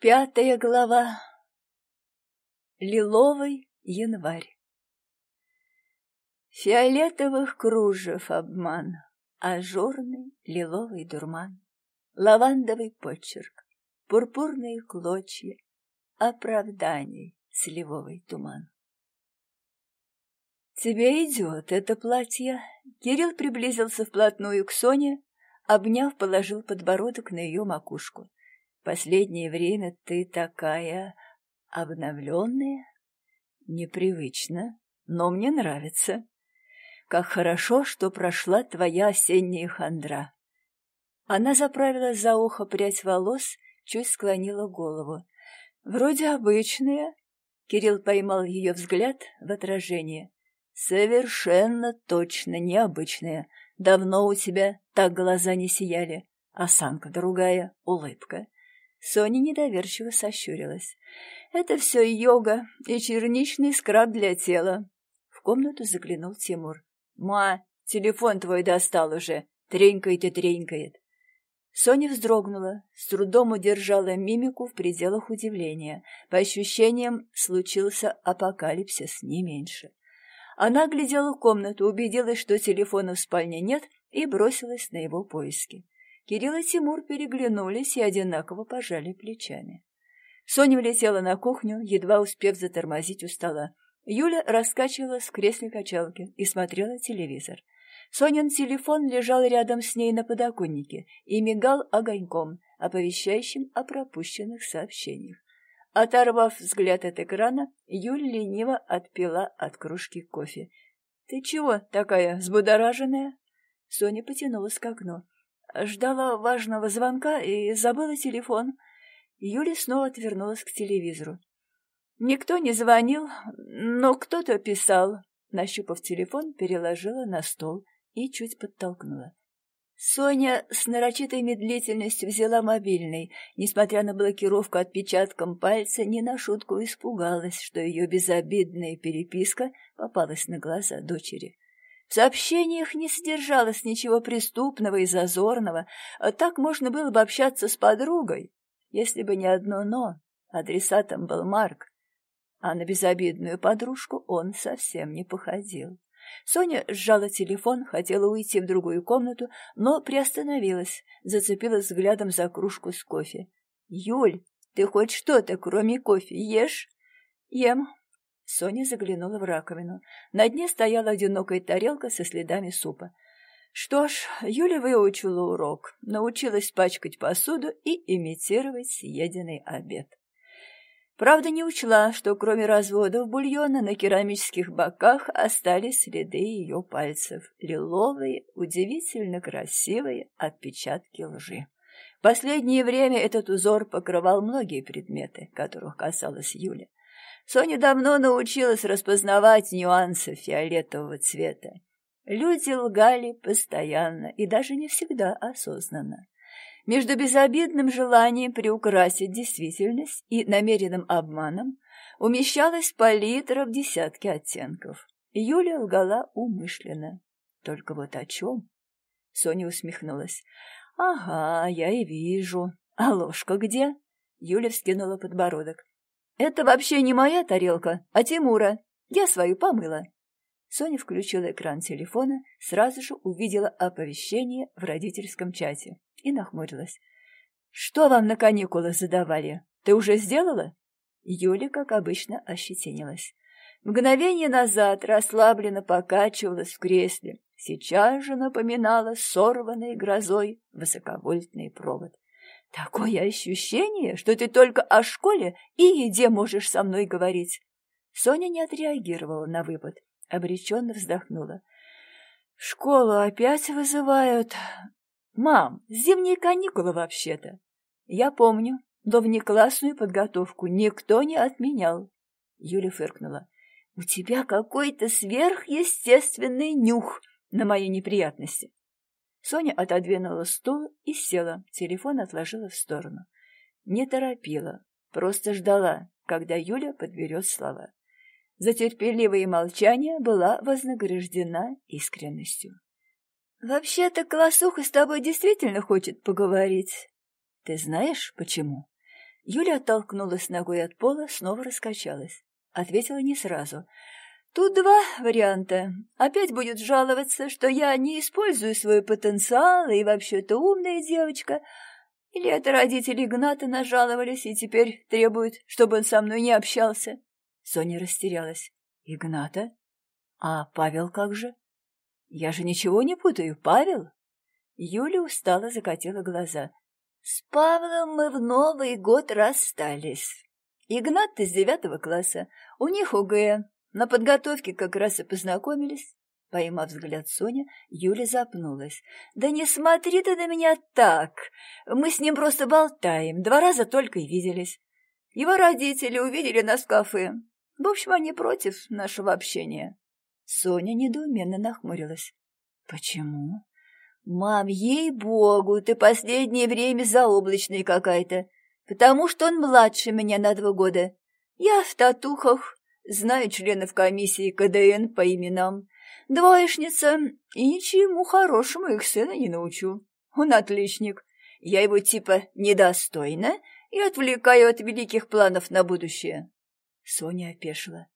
Пятая глава. Лиловый январь. Фиолетовых кружев обман, ажурный лиловый дурман, лавандовый почерк, пурпурные клочья, оправданий сливовый туман. «Тебе идет это платье!» Кирилл приблизился вплотную к Соне, обняв, положил подбородок на ее макушку. Последнее время ты такая обновленная. Непривычно, но мне нравится. Как хорошо, что прошла твоя осенняя хандра. Она заправила за ухо прядь волос, чуть склонила голову. Вроде обычная. Кирилл поймал ее взгляд в отражение. Совершенно точно необычная. Давно у тебя так глаза не сияли. Осанка другая, улыбка. Соня недоверчиво сощурилась. «Это все йога и черничный скраб для тела». В комнату заглянул Тимур. «Ма, телефон твой достал уже. Тренькает и тренькает». Соня вздрогнула, с трудом удержала мимику в пределах удивления. По ощущениям, случился апокалипсис, не меньше. Она глядела в комнату, убедилась, что телефона в спальне нет, и бросилась на его поиски. Кирилл и Тимур переглянулись и одинаково пожали плечами. Соня влетела на кухню, едва успев затормозить у стола. Юля раскачивалась в кресле качалки и смотрела телевизор. Сонин телефон лежал рядом с ней на подоконнике и мигал огоньком, оповещающим о пропущенных сообщениях. Оторвав взгляд от экрана, Юля лениво отпила от кружки кофе. — Ты чего такая взбудораженная? Соня потянулась к окну. Ждала важного звонка и забыла телефон. Юля снова отвернулась к телевизору. Никто не звонил, но кто-то писал. Нащупав телефон, переложила на стол и чуть подтолкнула. Соня с нарочитой медлительностью взяла мобильный. Несмотря на блокировку отпечатком пальца, не на шутку испугалась, что ее безобидная переписка попалась на глаза дочери. В сообщениях не содержалось ничего преступного и зазорного, а так можно было бы общаться с подругой, если бы не одно «но». Адресатом был Марк, а на безобидную подружку он совсем не походил. Соня сжала телефон, хотела уйти в другую комнату, но приостановилась, зацепилась взглядом за кружку с кофе. «Юль, ты хоть что-то, кроме кофе, ешь?» «Ем», Соня заглянула в раковину. На дне стояла одинокая тарелка со следами супа. Что ж, Юля выучила урок, научилась пачкать посуду и имитировать съеденный обед. Правда, не учла, что кроме разводов бульона на керамических боках остались следы ее пальцев, лиловые, удивительно красивые отпечатки лжи. В последнее время этот узор покрывал многие предметы, которых касалась Юля. Соня давно научилась распознавать нюансы фиолетового цвета. Люди лгали постоянно и даже не всегда осознанно. Между безобидным желанием приукрасить действительность и намеренным обманом умещалась палитра в десятки оттенков. Юля лгала умышленно. Только вот о чем? Соня усмехнулась. «Ага, я и вижу. А ложка где?» Юля вскинула подбородок. «Это вообще не моя тарелка, а Тимура. Я свою помыла». Соня включила экран телефона, сразу же увидела оповещение в родительском чате и нахмурилась. «Что вам на каникулы задавали? Ты уже сделала?» Юля, как обычно, ощетинилась. Мгновение назад расслабленно покачивалась в кресле, сейчас же напоминала сорванный грозой высоковольтный провод. Такое ощущение, что ты только о школе и еде можешь со мной говорить. Соня не отреагировала на выпад, обреченно вздохнула. Школу опять вызывают. Мам, зимние каникулы вообще-то. Я помню, но внеклассную подготовку никто не отменял. Юля фыркнула. У тебя какой-то сверхъестественный нюх на мои неприятности. Соня отодвинула стул и села, телефон отложила в сторону. Не торопила, просто ждала, когда Юля подберет слова. За терпеливое молчание была вознаграждена искренностью. «Вообще-то Колосуха с тобой действительно хочет поговорить. Ты знаешь, почему?» Юля оттолкнулась ногой от пола, снова раскачалась. Ответила не сразу. Тут два варианта. Опять будет жаловаться, что я не использую свой потенциал и вообще-то умная девочка. Или это родители Игната нажаловались и теперь требуют, чтобы он со мной не общался. Соня растерялась. Игната? А Павел как же? Я же ничего не путаю. Павел? Юля устало закатила глаза. С Павлом мы в Новый год расстались. Игнат из девятого класса. У них УГЭ. На подготовке как раз и познакомились. Поймав взгляд Соня, Юля запнулась. «Да не смотри ты на меня так! Мы с ним просто болтаем, два раза только и виделись. Его родители увидели нас в кафе. В общем, они против нашего общения». Соня недоуменно нахмурилась. «Почему?» «Мам, ей-богу, ты последнее время заоблачная какая-то, потому что он младше меня на два года. Я в татухах, знаю членов комиссии КДН по именам. Двоечница, и ничему хорошему их сына не научу. Он отличник. Я его типа недостойна и отвлекаю от великих планов на будущее». Соня опешила.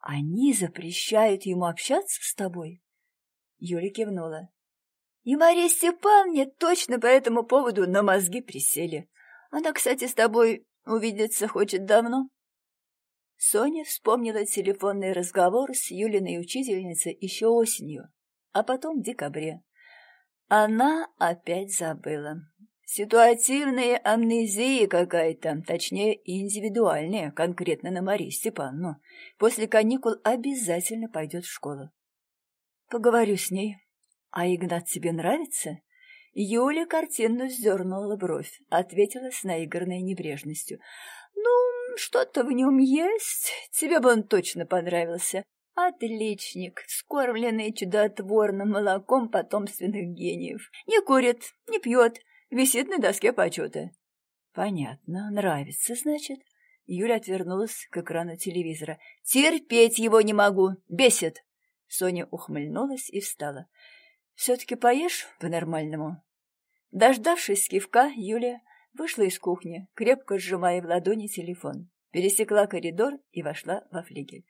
«Они запрещают ему общаться с тобой?» Юля кивнула. И Мария Степановне точно по этому поводу на мозги присели. Она, кстати, с тобой увидеться хочет давно. Соня вспомнила телефонный разговор с Юлиной учительницей еще осенью, а потом в декабре. Она опять забыла. Ситуативная амнезия какая-то, точнее, индивидуальная, конкретно на Марии Степановну. После каникул обязательно пойдет в школу. Поговорю с ней, «А Игнат тебе нравится?» Юля картинно вздернула бровь, ответила с наигранной небрежностью. «Ну, что-то в нем есть. Тебе бы он точно понравился. Отличник, скормленный чудотворным молоком потомственных гениев. Не курит, не пьет, висит на доске почета». «Понятно, нравится, значит?» Юля отвернулась к экрану телевизора. «Терпеть его не могу, бесит!» Соня ухмыльнулась и встала. Все-таки поешь по-нормальному?» Дождавшись кивка, Юлия вышла из кухни, крепко сжимая в ладони телефон, пересекла коридор и вошла во флигель.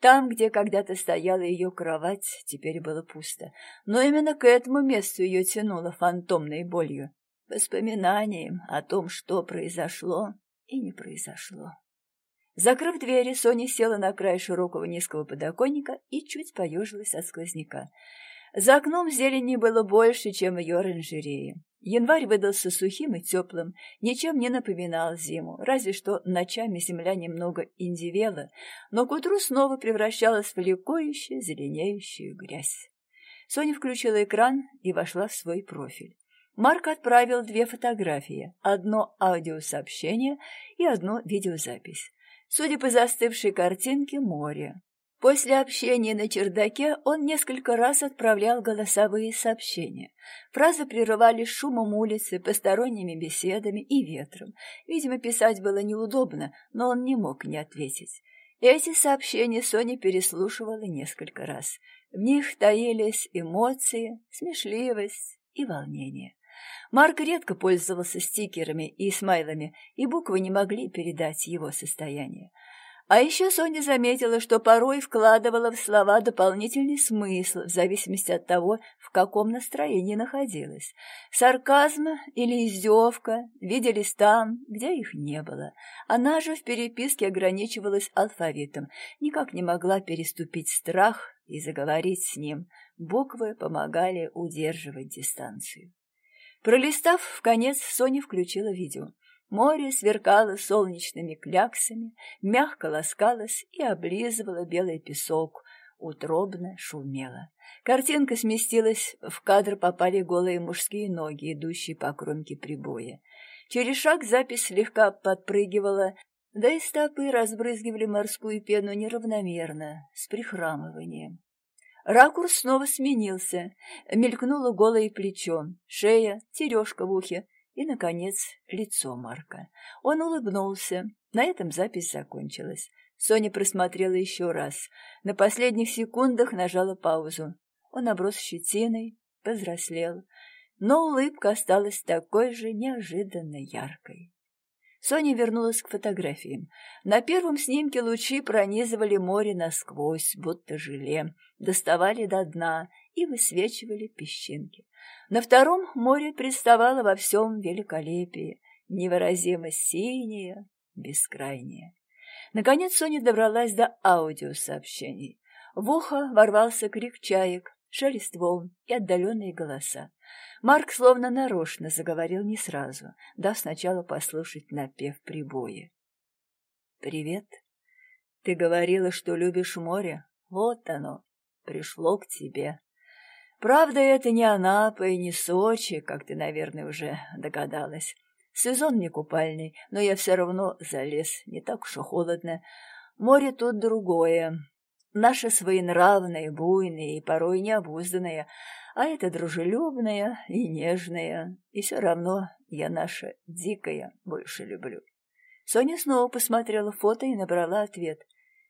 Там, где когда-то стояла ее кровать, теперь было пусто, но именно к этому месту ее тянуло фантомной болью, воспоминанием о том, что произошло и не произошло. Закрыв двери, Соня села на край широкого низкого подоконника и чуть поежилась от сквозняка. За окном зелени было больше, чем ее оранжерее. Январь выдался сухим и теплым, ничем не напоминал зиму, разве что ночами земля немного индивела, но к утру снова превращалась в ликующую, зеленеющую грязь. Соня включила экран и вошла в свой профиль. Марк отправил две фотографии, одно аудиосообщение и одну видеозапись. Судя по застывшей картинке, море. После общения на чердаке он несколько раз отправлял голосовые сообщения. Фразы прерывались шумом улицы, посторонними беседами и ветром. Видимо, писать было неудобно, но он не мог не ответить. Эти сообщения Соня переслушивала несколько раз. В них таились эмоции, смешливость и волнение. Марк редко пользовался стикерами и смайлами, и буквы не могли передать его состояние. А еще Соня заметила, что порой вкладывала в слова дополнительный смысл в зависимости от того, в каком настроении находилась. Сарказм или издевка виделись там, где их не было. Она же в переписке ограничивалась алфавитом, никак не могла переступить страх и заговорить с ним. Буквы помогали удерживать дистанцию. Пролистав в конец, Соня включила видео. Море сверкало солнечными кляксами, мягко ласкалось и облизывало белый песок, утробно шумело. Картинка сместилась, в кадр попали голые мужские ноги, идущие по кромке прибоя. Через шаг запись слегка подпрыгивала, да и стопы разбрызгивали морскую пену неравномерно, с прихрамыванием. Ракурс снова сменился, мелькнуло голое плечо, шея, тережка в ухе, и, наконец, лицо Марка. Он улыбнулся. На этом запись закончилась. Соня просмотрела еще раз. На последних секундах нажала паузу. Он оброс щетиной, повзрослел, но улыбка осталась такой же неожиданно яркой. Соня вернулась к фотографиям. На первом снимке лучи пронизывали море насквозь, будто желе, доставали до дна и высвечивали песчинки. На втором море представало во всем великолепии, невыразимо синее, бескрайнее. Наконец Соня добралась до аудиосообщений. В ухо ворвался крик чаек, шелест волн и отдаленные голоса. Марк словно нарочно заговорил не сразу, дав сначала послушать напев прибоя. «Привет. Ты говорила, что любишь море. Вот оно, пришло к тебе. Правда, это не Анапа и не Сочи, как ты, наверное, уже догадалась. Сезон не купальный, но я все равно залез, не так уж и холодно. Море тут другое. Наше своенравное, буйное и порой необузданное, а это дружелюбное и нежное. И все равно я наше дикое больше люблю. Соня снова посмотрела фото и набрала ответ.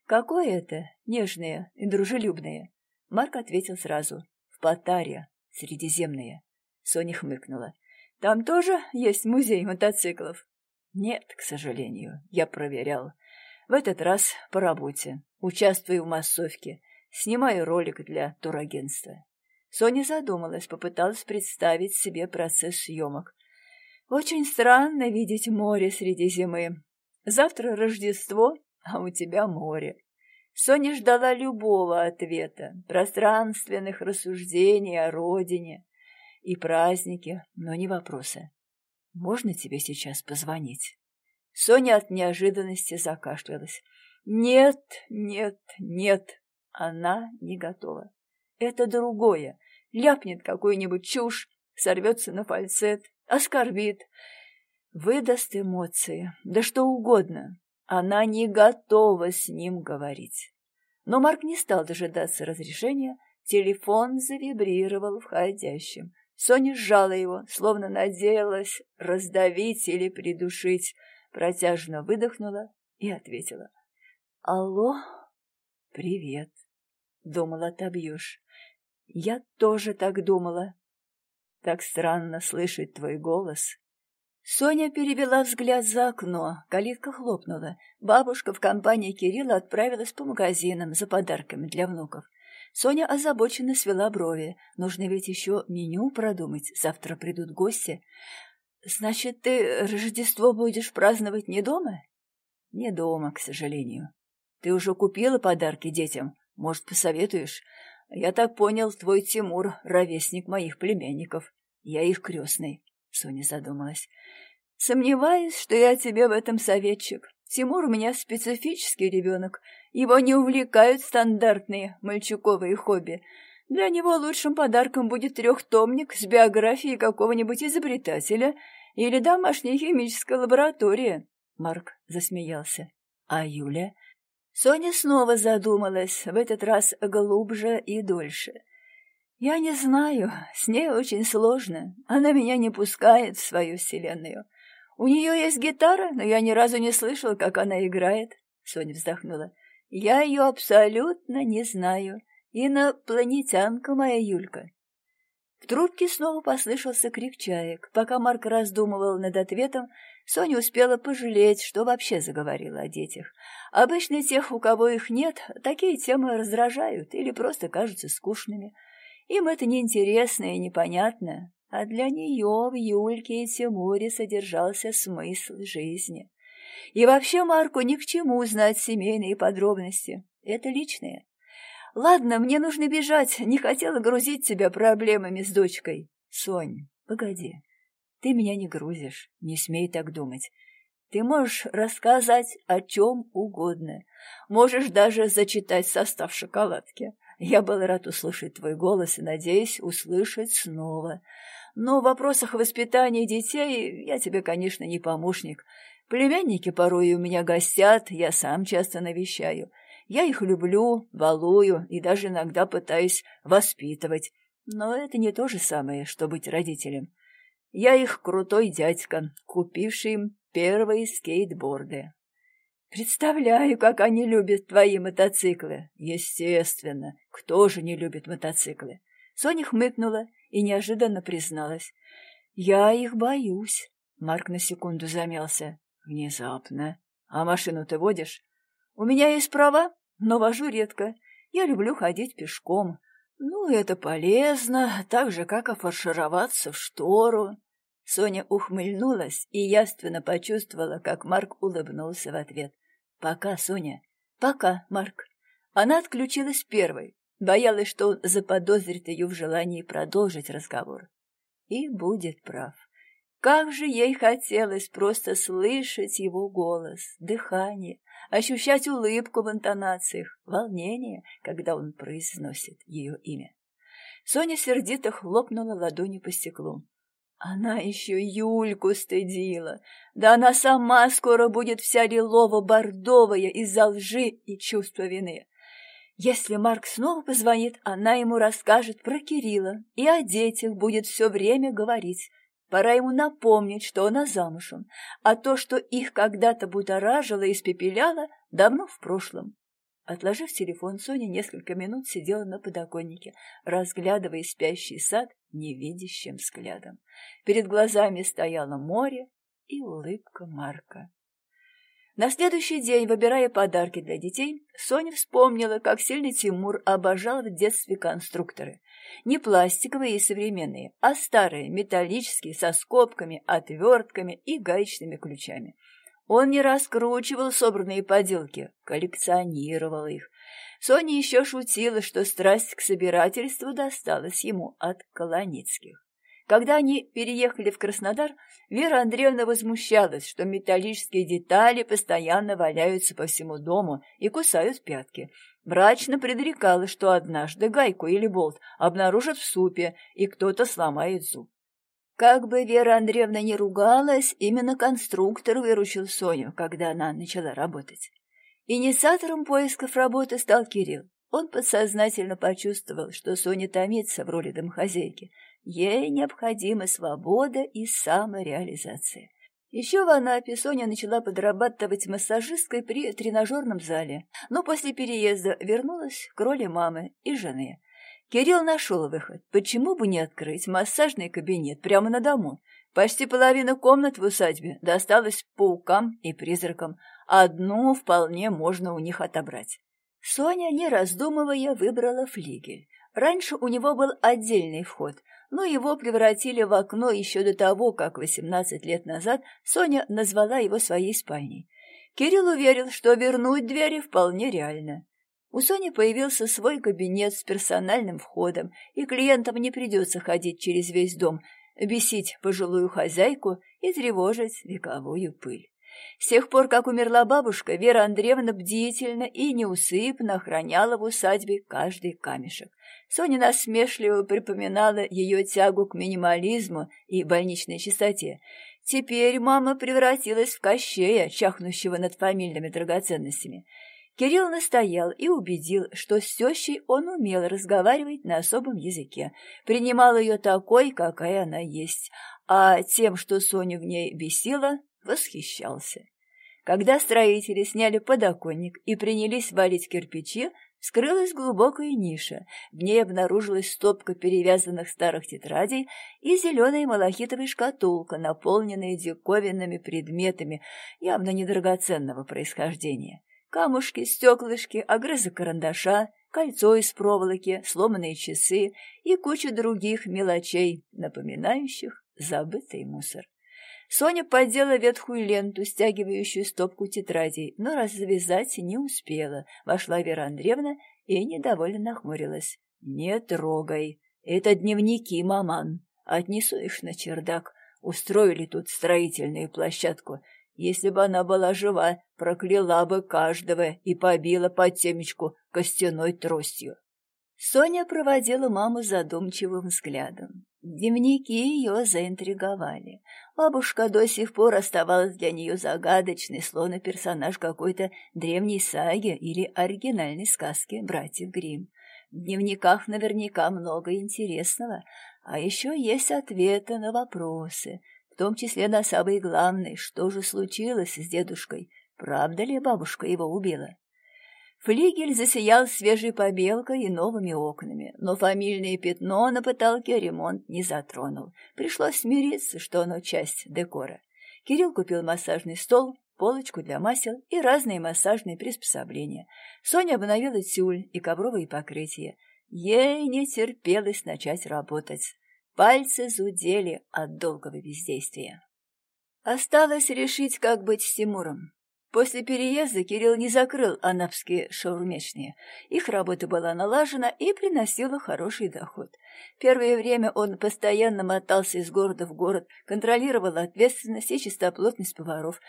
«Какое это нежное и дружелюбное?» Марк ответил сразу. «В Патаре, Средиземное». Соня хмыкнула. Там тоже есть музей мотоциклов? Нет, к сожалению, я проверял. В этот раз по работе. Участвую в массовке. Снимаю ролик для турагентства. Соня задумалась, попыталась представить себе процесс съемок. Очень странно видеть море среди зимы. Завтра Рождество, а у тебя море. Соня ждала любого ответа, пространственных рассуждений о родине, и праздники, но не вопросы. Можно тебе сейчас позвонить? Соня от неожиданности закашлялась. Нет, нет, нет, она не готова. Это другое. Ляпнет какую-нибудь чушь, сорвется на фальцет, оскорбит, выдаст эмоции, да что угодно. Она не готова с ним говорить. Но Марк не стал дожидаться разрешения, телефон завибрировал входящим. Соня сжала его, словно надеялась раздавить или придушить, протяжно выдохнула и ответила. «Алло, привет. Думала, отобьешь. Я тоже так думала. Так странно слышать твой голос». Соня перевела взгляд за окно, калитка хлопнула. Бабушка в компании Кирилла отправилась по магазинам за подарками для внуков. Соня озабоченно свела брови. Нужно ведь еще меню продумать. Завтра придут гости. Значит, ты Рождество будешь праздновать не дома? Не дома, к сожалению. Ты уже купила подарки детям? Может, посоветуешь? Я так понял, твой Тимур — ровесник моих племянников. Я их крестный. Соня задумалась. Сомневаюсь, что я тебе в этом советчик. Тимур у меня специфический ребенок. Его не увлекают стандартные мальчуковые хобби. Для него лучшим подарком будет трехтомник с биографией какого-нибудь изобретателя или домашняя химическая лаборатория. Марк засмеялся. А Юля? Соня снова задумалась, в этот раз глубже и дольше. Я не знаю, с ней очень сложно. Она меня не пускает в свою вселенную. У нее есть гитара, но я ни разу не слышала, как она играет. Соня вздохнула. Я ее абсолютно не знаю. Инопланетянка моя Юлька. В трубке снова послышался крик чаек. Пока Марк раздумывал над ответом, Соня успела пожалеть, что вообще заговорила о детях. Обычно тех, у кого их нет, такие темы раздражают или просто кажутся скучными. Им это неинтересно и непонятно, а для нее в Юльке и Тимуре содержался смысл жизни. И вообще Марку ни к чему знать семейные подробности. Это личное. Ладно, мне нужно бежать. Не хотела грузить тебя проблемами с дочкой. Сонь, погоди. Ты меня не грузишь. Не смей так думать. Ты можешь рассказать о чем угодно. Можешь даже зачитать состав шоколадки. Я был рад услышать твой голос и надеюсь услышать снова. Но в вопросах воспитания детей я тебе, конечно, не помощник. Племянники порой у меня гостят, я сам часто навещаю. Я их люблю, балую и даже иногда пытаюсь воспитывать. Но это не то же самое, что быть родителем. Я их крутой дядька, купивший им первые скейтборды. Представляю, как они любят твои мотоциклы. Естественно, кто же не любит мотоциклы? Соня хмыкнула и неожиданно призналась. «Я их боюсь». Марк на секунду замялся. Внезапно. А машину ты водишь? У меня есть права, но вожу редко. Я люблю ходить пешком. Ну, это полезно, так же, как и в штору. Соня ухмыльнулась и явственно почувствовала, как Марк улыбнулся в ответ. «Пока, Соня». «Пока, Марк». Она отключилась первой, боялась, что он заподозрит ее в желании продолжить разговор. И будет прав. Как же ей хотелось просто слышать его голос, дыхание, ощущать улыбку в интонациях, волнение, когда он произносит ее имя. Соня сердито хлопнула ладонью по стеклу. Она еще Юльку стыдила. Да она сама скоро будет вся лилово-бордовая из-за лжи и чувства вины. Если Марк снова позвонит, она ему расскажет про Кирилла и о детях будет все время говорить. Пора ему напомнить, что она замужем, а то, что их когда-то будоражило и испепеляло, давно в прошлом. Отложив телефон, Соня несколько минут сидела на подоконнике, разглядывая спящий сад невидящим взглядом. Перед глазами стояло море и улыбка Марка. На следующий день, выбирая подарки для детей, Соня вспомнила, как сильно Тимур обожал в детстве конструкторы. Не пластиковые и современные, а старые, металлические, со скобками, отвертками и гаечными ключами. Он не раскручивал собранные поделки, коллекционировал их. Соня еще шутила, что страсть к собирательству досталась ему от Колоницких. Когда они переехали в Краснодар, Вера Андреевна возмущалась, что металлические детали постоянно валяются по всему дому и кусают пятки. Мрачно предрекала, что однажды гайку или болт обнаружат в супе, и кто-то сломает зуб. Как бы Вера Андреевна не ругалась, именно конструктор выручил Соню, когда она начала работать. Инициатором поисков работы стал Кирилл. Он подсознательно почувствовал, что Соня томится в роли домохозяйки. Ей необходима свобода и самореализация. Еще в Анапе Соня начала подрабатывать массажисткой при тренажерном зале, но после переезда вернулась к роли мамы и жены. Кирилл нашел выход. Почему бы не открыть массажный кабинет прямо на дому? Почти половина комнат в усадьбе досталась паукам и призракам. Одну вполне можно у них отобрать. Соня, не раздумывая, выбрала флигель. Раньше у него был отдельный вход, но его превратили в окно еще до того, как 18 лет назад Соня назвала его своей спальней. Кирилл уверил, что вернуть двери вполне реально. У Сони появился свой кабинет с персональным входом, и клиентам не придется ходить через весь дом, бесить пожилую хозяйку и тревожить вековую пыль. С тех пор, как умерла бабушка, Вера Андреевна бдительно и неусыпно охраняла в усадьбе каждый камешек. Соня насмешливо припоминала ее тягу к минимализму и больничной чистоте. Теперь мама превратилась в кощея, чахнущего над фамильными драгоценностями. Кирилл настоял и убедил, что с тещей он умел разговаривать на особом языке, принимал ее такой, какая она есть, а тем, что Соню в ней бесило, восхищался. Когда строители сняли подоконник и принялись валить кирпичи, скрылась глубокая ниша. В ней обнаружилась стопка перевязанных старых тетрадей и зеленая малахитовая шкатулка, наполненная диковинными предметами, явно недрагоценного происхождения. Камушки, стеклышки, огрызок карандаша, кольцо из проволоки, сломанные часы и куча других мелочей, напоминающих забытый мусор. Соня поддела ветхую ленту, стягивающую стопку тетрадей, но развязать не успела. Вошла Вера Андреевна и недовольно нахмурилась. «Не трогай. Это дневники, маман. Отнесу их на чердак. Устроили тут строительную площадку. Если бы она была жива, прокляла бы каждого и побила по темечку костяной тростью. Соня проводила маму задумчивым взглядом. Дневники ее заинтриговали. Бабушка до сих пор оставалась для нее загадочной, словно персонаж какой-то древней саги или оригинальной сказки братьев Гримм. В дневниках наверняка много интересного, а еще есть ответы на вопросы, том числе на самый главный, что же случилось с дедушкой, правда ли бабушка его убила. Флигель засиял свежей побелкой и новыми окнами, но фамильное пятно на потолке ремонт не затронул. Пришлось смириться, что оно часть декора. Кирилл купил массажный стол, полочку для масел и разные массажные приспособления. Соня обновила тюль и ковровые покрытия. Ей не терпелось начать работать. Пальцы зудели от долгого бездействия. Осталось решить, как быть с Тимуром. После переезда Кирилл не закрыл анапские шаурмечные. Их работа была налажена и приносила хороший доход. Первое время он постоянно мотался из города в город, контролировал ответственность и чистоплотность поваров,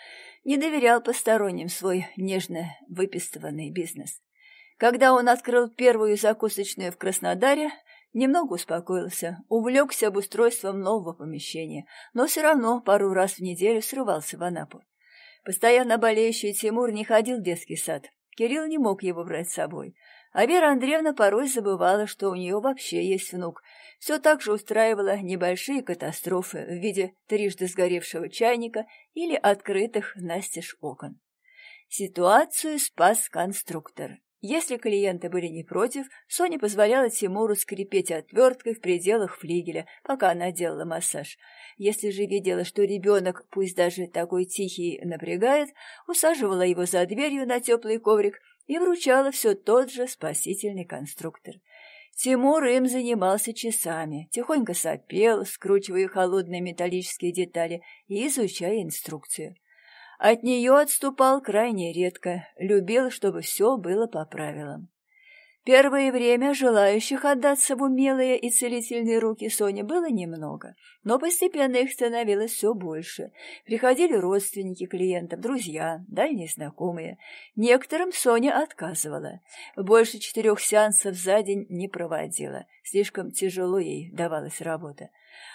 не доверял посторонним свой нежно выпистыванный бизнес. Когда он открыл первую закусочную в Краснодаре, немного успокоился, увлекся обустройством нового помещения, но все равно пару раз в неделю срывался в Анапу. Постоянно болеющий Тимур не ходил в детский сад. Кирилл не мог его брать с собой. А Вера Андреевна порой забывала, что у нее вообще есть внук. Все так же устраивала небольшие катастрофы в виде трижды сгоревшего чайника или открытых настежь окон. Ситуацию спас конструктор. Если клиенты были не против, Соня позволяла Тимуру скрипеть отверткой в пределах флигеля, пока она делала массаж. Если же видела, что ребенок, пусть даже такой тихий, напрягает, усаживала его за дверью на теплый коврик и вручала все тот же спасительный конструктор. Тимур им занимался часами, тихонько сопел, скручивая холодные металлические детали и изучая инструкцию. От нее отступал крайне редко, любил, чтобы все было по правилам. Первое время желающих отдаться в умелые и целительные руки Сони было немного, но постепенно их становилось все больше. Приходили родственники клиентов, друзья, дальние знакомые. Некоторым Соня отказывала. Больше четырех сеансов за день не проводила, слишком тяжело ей давалась работа.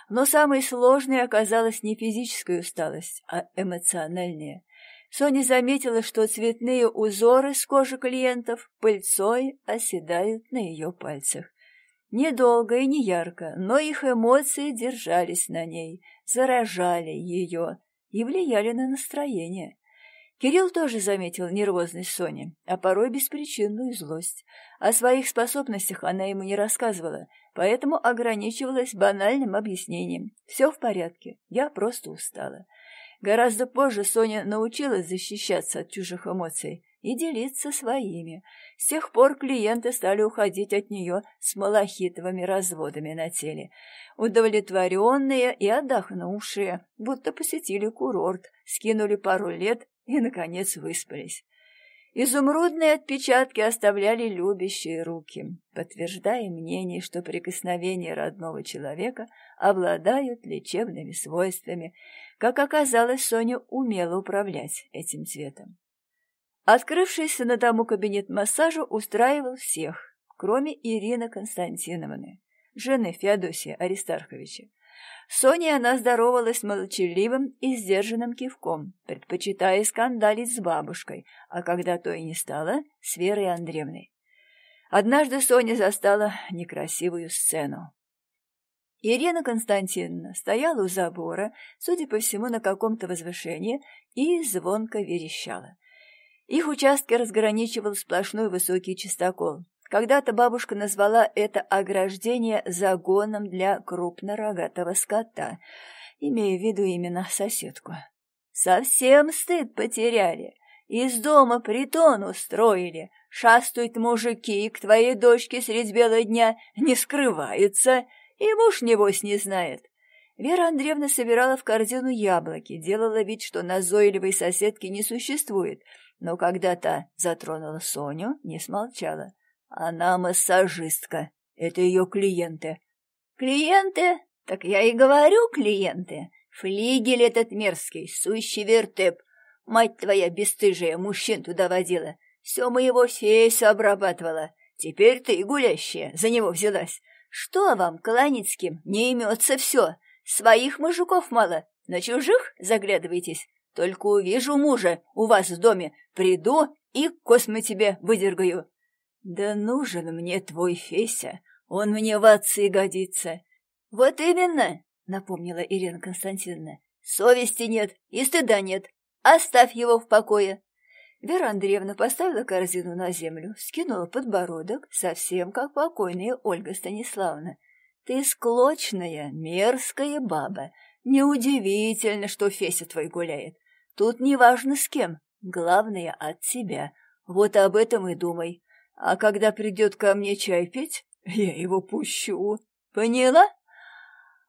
Но самой сложной оказалась не физическая усталость, а эмоциональная. Соня заметила, что цветные узоры с кожи клиентов пыльцой оседают на ее пальцах. Недолго и не ярко, но их эмоции держались на ней, заражали ее и влияли на настроение. Кирилл тоже заметил нервозность Сони, а порой беспричинную злость. О своих способностях она ему не рассказывала, поэтому ограничивалась банальным объяснением. «Все в порядке, я просто устала». Гораздо позже Соня научилась защищаться от чужих эмоций и делиться своими. С тех пор клиенты стали уходить от нее с малахитовыми разводами на теле, удовлетворенные и отдохнувшие, будто посетили курорт, скинули пару лет и, наконец, выспались. Изумрудные отпечатки оставляли любящие руки, подтверждая мнение, что прикосновения родного человека обладают лечебными свойствами. Как оказалось, Соня умела управлять этим цветом. Открывшийся на дому кабинет массажа устраивал всех, кроме Ирины Константиновны, жены Феодосия Аристарховича. Соней она здоровалась молчаливым и сдержанным кивком, предпочитая скандалить с бабушкой, а когда то и не стало, с Верой Андреевной. Однажды Соня застала некрасивую сцену. Ирина Константиновна стояла у забора, судя по всему, на каком-то возвышении, и звонко верещала. Их участки разграничивал сплошной высокий чистокол. Когда-то бабушка назвала это ограждение загоном для крупнорогатого скота, имея в виду именно соседку. Совсем стыд потеряли. Из дома притон устроили. Шастают мужики к твоей дочке средь бела дня не скрываются, и муж, небось, не знает. Вера Андреевна собирала в корзину яблоки, делала вид, что назойливой соседки не существует, но когда то затронула Соню, не смолчала. Она массажистка. Это ее клиенты. Клиенты? Так я и говорю, клиенты. Флигель этот мерзкий, сущий вертеп. Мать твоя бесстыжая мужчин туда водила. Все моего фейса обрабатывала. Теперь ты, гулящая, за него взялась. Что вам, Колоницким, не имется все? Своих мужиков мало, на чужих заглядываетесь. Только увижу мужа у вас в доме, приду и космо тебе выдергаю. «Да нужен мне твой Феся, он мне в отцы годится». «Вот именно», — напомнила Ирина Константиновна, — «совести нет и стыда нет. Оставь его в покое». Вера Андреевна поставила корзину на землю, скинула подбородок, совсем как покойная Ольга Станиславовна. «Ты склочная, мерзкая баба. Неудивительно, что Феся твой гуляет. Тут не важно с кем, главное от тебя. Вот об этом и думай. А когда придет ко мне чай пить, я его пущу. Поняла?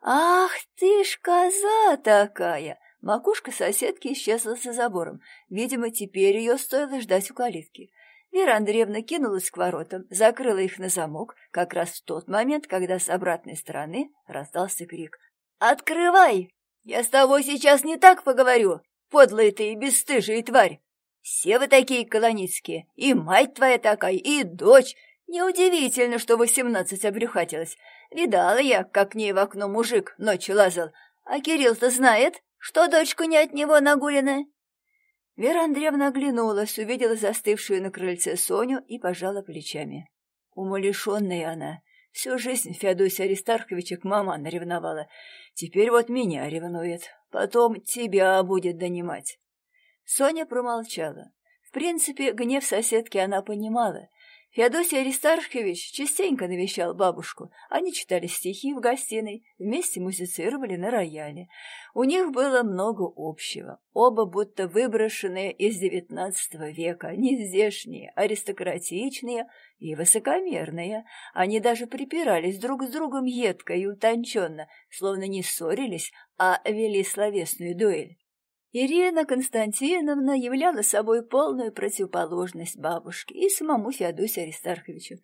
Ах ты ж коза такая! Макушка соседки исчезла за забором. Видимо, теперь ее стоило ждать у калитки. Вера Андреевна кинулась к воротам, закрыла их на замок, как раз в тот момент, когда с обратной стороны раздался крик. «Открывай! Я с тобой сейчас не так поговорю, подлая ты и бесстыжая тварь! Все вы такие колоницкие, и мать твоя такая, и дочь. Неудивительно, что восемнадцать обрюхатилась. Видала я, как к ней в окно мужик ночью лазал. А Кирилл-то знает, что дочка не от него нагуленная. Вера Андреевна оглянулась, увидела застывшую на крыльце Соню и пожала плечами. Умалишенная она. Всю жизнь Феодосия Аристарховича к маман ревновала. Теперь вот меня ревнует. Потом тебя будет донимать. Соня промолчала. В принципе, гнев соседки она понимала. Феодосий Аристархович частенько навещал бабушку. Они читали стихи в гостиной, вместе музицировали на рояле. У них было много общего. Оба будто выброшенные из девятнадцатого века, нездешние, аристократичные и высокомерные. Они даже припирались друг с другом едко и утонченно, словно не ссорились, а вели словесную дуэль. Ирина Константиновна являла собой полную противоположность бабушке и самому Феодосию Аристарховичу.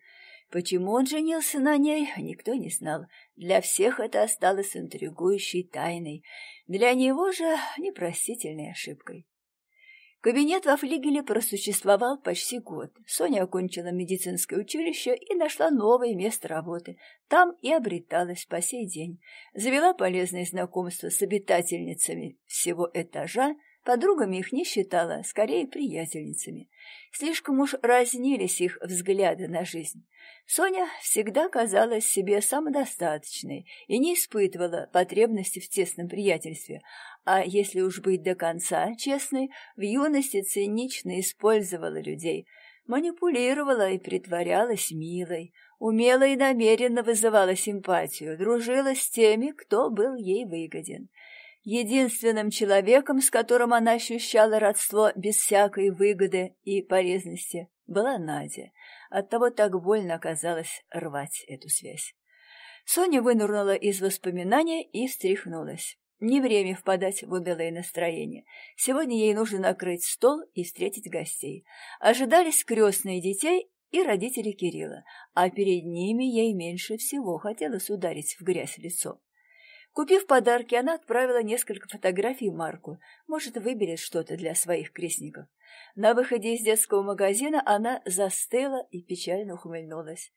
Почему он женился на ней, никто не знал. Для всех это осталось интригующей тайной, для него же непростительной ошибкой. Кабинет во флигеле просуществовал почти год. Соня окончила медицинское училище и нашла новое место работы. Там и обреталась по сей день. Завела полезные знакомства с обитательницами всего этажа, подругами их не считала, скорее приятельницами. Слишком уж разнились их взгляды на жизнь. Соня всегда казалась себе самодостаточной и не испытывала потребности в тесном приятельстве, а если уж быть до конца честной, в юности цинично использовала людей, манипулировала и притворялась милой, умело и намеренно вызывала симпатию, дружила с теми, кто был ей выгоден. Единственным человеком, с которым она ощущала родство без всякой выгоды и полезности, была Надя. Оттого так больно оказалось рвать эту связь. Соня вынырнула из воспоминания и встряхнулась. Не время впадать в унылое настроение. Сегодня ей нужно накрыть стол и встретить гостей. Ожидались крестные детей и родители Кирилла, а перед ними ей меньше всего хотелось ударить в грязь лицо. Купив подарки, она отправила несколько фотографий Марку. Может, выберет что-то для своих крестников. На выходе из детского магазина она застыла и печально ухмыльнулась.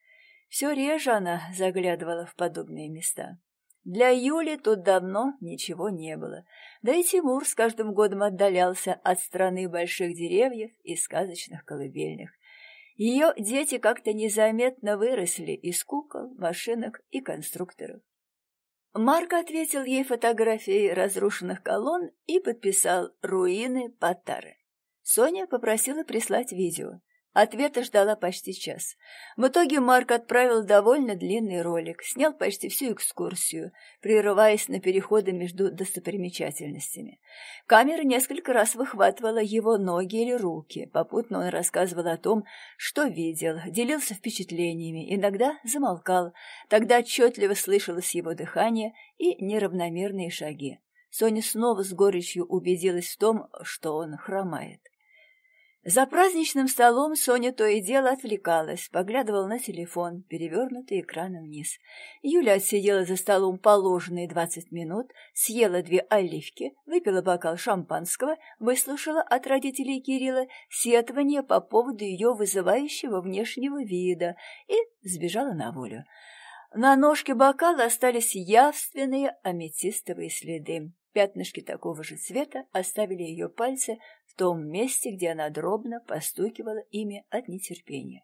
Все реже она заглядывала в подобные места. Для Юли тут давно ничего не было. Да и Тимур с каждым годом отдалялся от страны больших деревьев и сказочных колыбельных. Ее дети как-то незаметно выросли из кукол, машинок и конструкторов. Марк ответил ей фотографией разрушенных колонн и подписал «Руины Паттары». Соня попросила прислать видео. Ответа ждала почти час. В итоге Марк отправил довольно длинный ролик, снял почти всю экскурсию, прерываясь на переходы между достопримечательностями. Камера несколько раз выхватывала его ноги или руки. Попутно он рассказывал о том, что видел, делился впечатлениями, иногда замолкал. Тогда отчетливо слышалось его дыхание и неравномерные шаги. Соня снова с горечью убедилась в том, что он хромает. За праздничным столом Соня то и дело отвлекалась, поглядывала на телефон, перевернутый экраном вниз. Юля отсидела за столом положенные двадцать минут, съела две оливки, выпила бокал шампанского, выслушала от родителей Кирилла сетование по поводу ее вызывающего внешнего вида и сбежала на волю. На ножке бокала остались явственные аметистовые следы. Пятнышки такого же цвета оставили ее пальцы том месте, где она дробно постукивала ими от нетерпения.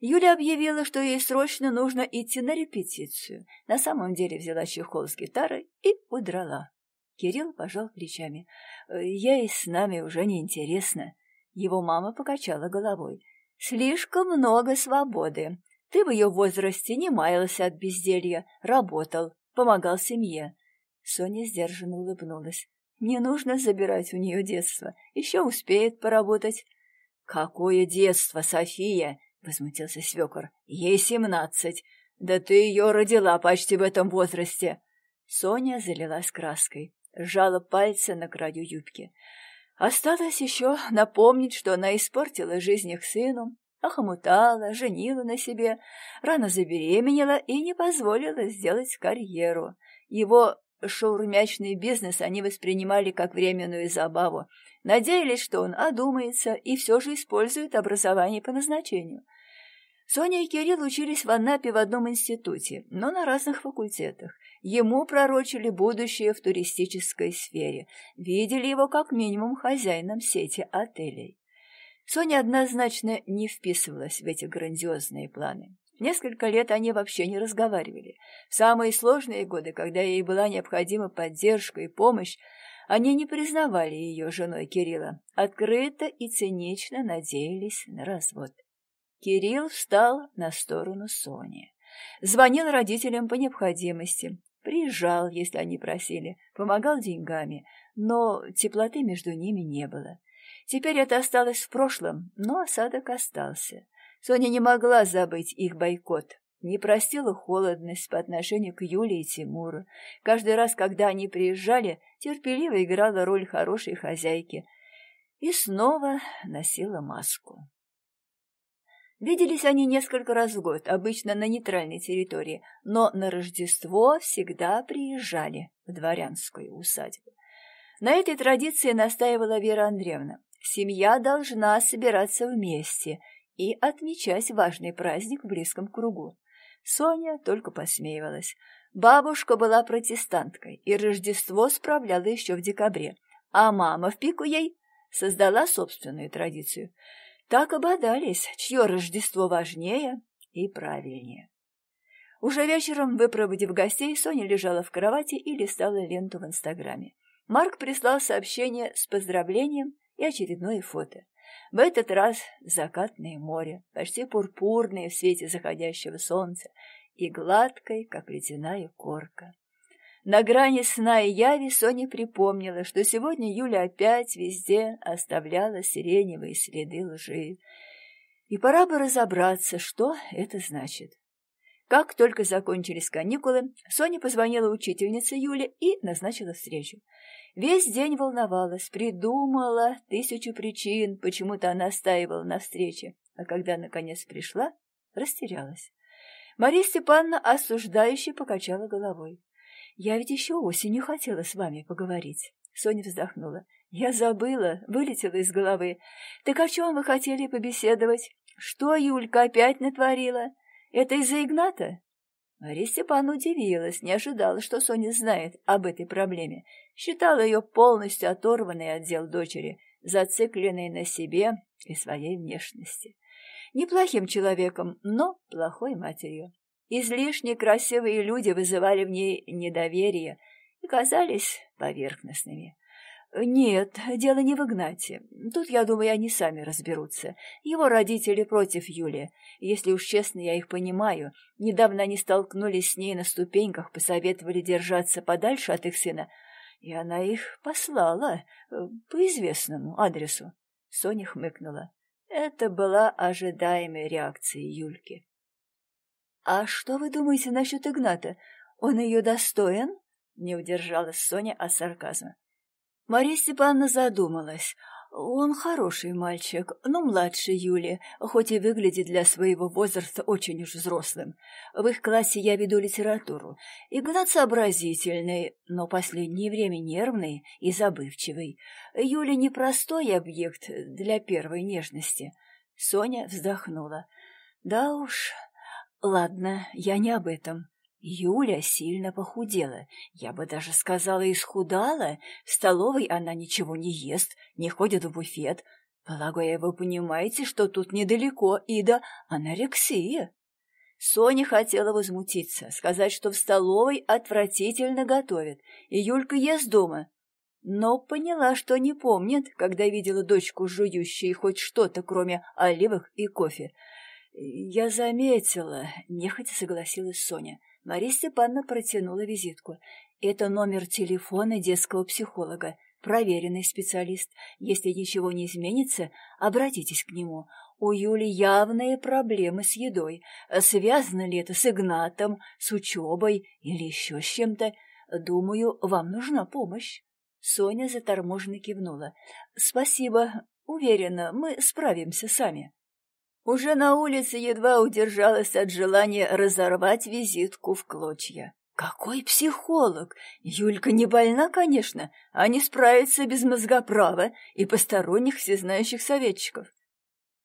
Юля объявила, что ей срочно нужно идти на репетицию. На самом деле взяла чехол с гитарой и удрала. Кирилл пожал плечами. «Ей с нами уже не интересно». Его мама покачала головой. «Слишком много свободы. Ты в ее возрасте не маялся от безделья, работал, помогал семье. Соня сдержанно улыбнулась. Не нужно забирать у нее детство, еще успеет поработать. «Какое детство, София!» — возмутился свекор. «Ей семнадцать. Да ты ее родила почти в этом возрасте!» Соня залилась краской, сжала пальцы на краю юбки. Осталось еще напомнить, что она испортила жизнь их сыну, охомутала, женила на себе, рано забеременела и не позволила сделать карьеру. Его шаурмячный бизнес они воспринимали как временную забаву, надеялись, что он одумается и все же использует образование по назначению. Соня и Кирилл учились в Анапе в одном институте, но на разных факультетах. Ему пророчили будущее в туристической сфере, видели его как минимум хозяином сети отелей. Соня однозначно не вписывалась в эти грандиозные планы. Несколько лет они вообще не разговаривали. В самые сложные годы, когда ей была необходима поддержка и помощь, они не признавали ее женой Кирилла, открыто и цинично надеялись на развод. Кирилл встал на сторону Сони. Звонил родителям по необходимости, приезжал, если они просили, помогал деньгами, но теплоты между ними не было. Теперь это осталось в прошлом, но осадок остался. Соня не могла забыть их бойкот, не простила холодность по отношению к Юле и Тимуру. Каждый раз, когда они приезжали, терпеливо играла роль хорошей хозяйки и снова носила маску. Виделись они несколько раз в год, обычно на нейтральной территории, но на Рождество всегда приезжали в дворянскую усадьбу. На этой традиции настаивала Вера Андреевна. Семья должна собираться вместе и отмечать важный праздник в близком кругу. Соня только посмеивалась. Бабушка была протестанткой, и Рождество справляла еще в декабре, а мама в пику ей создала собственную традицию. Так ободались, чье Рождество важнее и правильнее. Уже вечером, выпроводив гостей, Соня лежала в кровати и листала ленту в Инстаграме. Марк прислал сообщение с поздравлением и очередное фото. В этот раз закатное море, почти пурпурное в свете заходящего солнца и гладкой, как ледяная корка. На грани сна и яви Соня припомнила, что сегодня Юля опять везде оставляла сиреневые следы лжи. И пора бы разобраться, что это значит. Как только закончились каникулы, Соня позвонила учительнице Юле и назначила встречу. Весь день волновалась, придумала тысячу причин, почему-то она настаивала на встрече, а когда наконец пришла, растерялась. Мария Степановна осуждающе покачала головой. «Я ведь еще осенью хотела с вами поговорить». Соня вздохнула. «Я забыла, вылетела из головы. Так о чем вы хотели побеседовать? Что Юлька опять натворила? Это из-за Игната?» Мария Степановна удивилась, не ожидала, что Соня знает об этой проблеме. Считала ее полностью оторванной от дел дочери, зацикленной на себе и своей внешности. Неплохим человеком, но плохой матерью. Излишне красивые люди вызывали в ней недоверие и казались поверхностными. «Нет, дело не в Игнате. Тут, я думаю, они сами разберутся. Его родители против Юли. Если уж честно, я их понимаю. Недавно они столкнулись с ней на ступеньках, посоветовали держаться подальше от их сына, и она их послала э, по известному адресу». Соня хмыкнула. Это была ожидаемая реакция Юльки. «А что вы думаете насчет Игната? Он ее достоин?» Не удержалась Соня от сарказма. Мария Степановна задумалась. Он хороший мальчик, но младше Юли, хоть и выглядит для своего возраста очень уж взрослым. В их классе я веду литературу. Игнат сообразительный, но последнее время нервный и забывчивый. Юля непростой объект для первой нежности. Соня вздохнула. Да уж, ладно, я не об этом. Юля сильно похудела, я бы даже сказала, исхудала. В столовой она ничего не ест, не ходит в буфет. Полагаю, вы понимаете, что тут недалеко и до анорексии. Соня хотела возмутиться, сказать, что в столовой отвратительно готовят, и Юлька ест дома. Но поняла, что не помнит, когда видела дочку, жующей хоть что-то, кроме оливок и кофе. «Я заметила», — нехотя согласилась Соня. Мария Степановна протянула визитку. Это номер телефона детского психолога, проверенный специалист. Если ничего не изменится, обратитесь к нему. У Юли явные проблемы с едой. Связано ли это с Игнатом, с учебой или еще с чем-то? Думаю, вам нужна помощь. Соня заторможенно кивнула. «Спасибо. Уверена, мы справимся сами». Уже на улице едва удержалась от желания разорвать визитку в клочья. Какой психолог? Юлька не больна, конечно, а не справится без мозгоправа и посторонних всезнающих советчиков.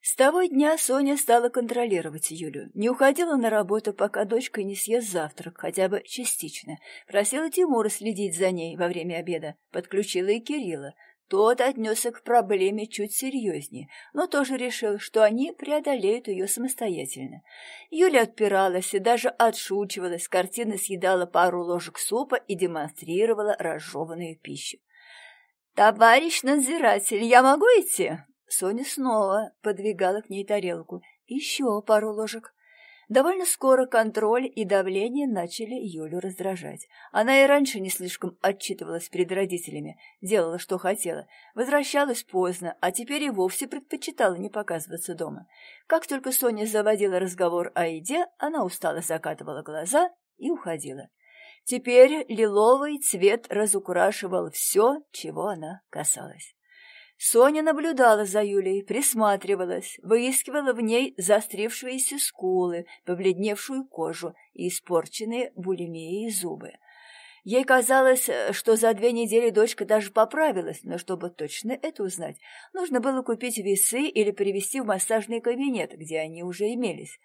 С того дня Соня стала контролировать Юлю. Не уходила на работу, пока дочка не съест завтрак, хотя бы частично. Просила Тимура следить за ней во время обеда. Подключила и Кирилла. Тот отнесся к проблеме чуть серьезнее, но тоже решил, что они преодолеют ее самостоятельно. Юля отпиралась и даже отшучивалась, картина съедала пару ложек супа и демонстрировала разжеванную пищу. «Товарищ надзиратель, я могу идти?» Соня снова подвигала к ней тарелку. Еще пару ложек. Довольно скоро контроль и давление начали Юлю раздражать. Она и раньше не слишком отчитывалась перед родителями, делала, что хотела, возвращалась поздно, а теперь и вовсе предпочитала не показываться дома. Как только Соня заводила разговор о еде, она устало закатывала глаза и уходила. Теперь лиловый цвет разукрашивал все, чего она касалась. Соня наблюдала за Юлей, присматривалась, выискивала в ней заострившиеся скулы, побледневшую кожу и испорченные булимией зубы. Ей казалось, что за две недели дочка даже поправилась, но чтобы точно это узнать, нужно было купить весы или привезти в массажный кабинет, где они уже имелись.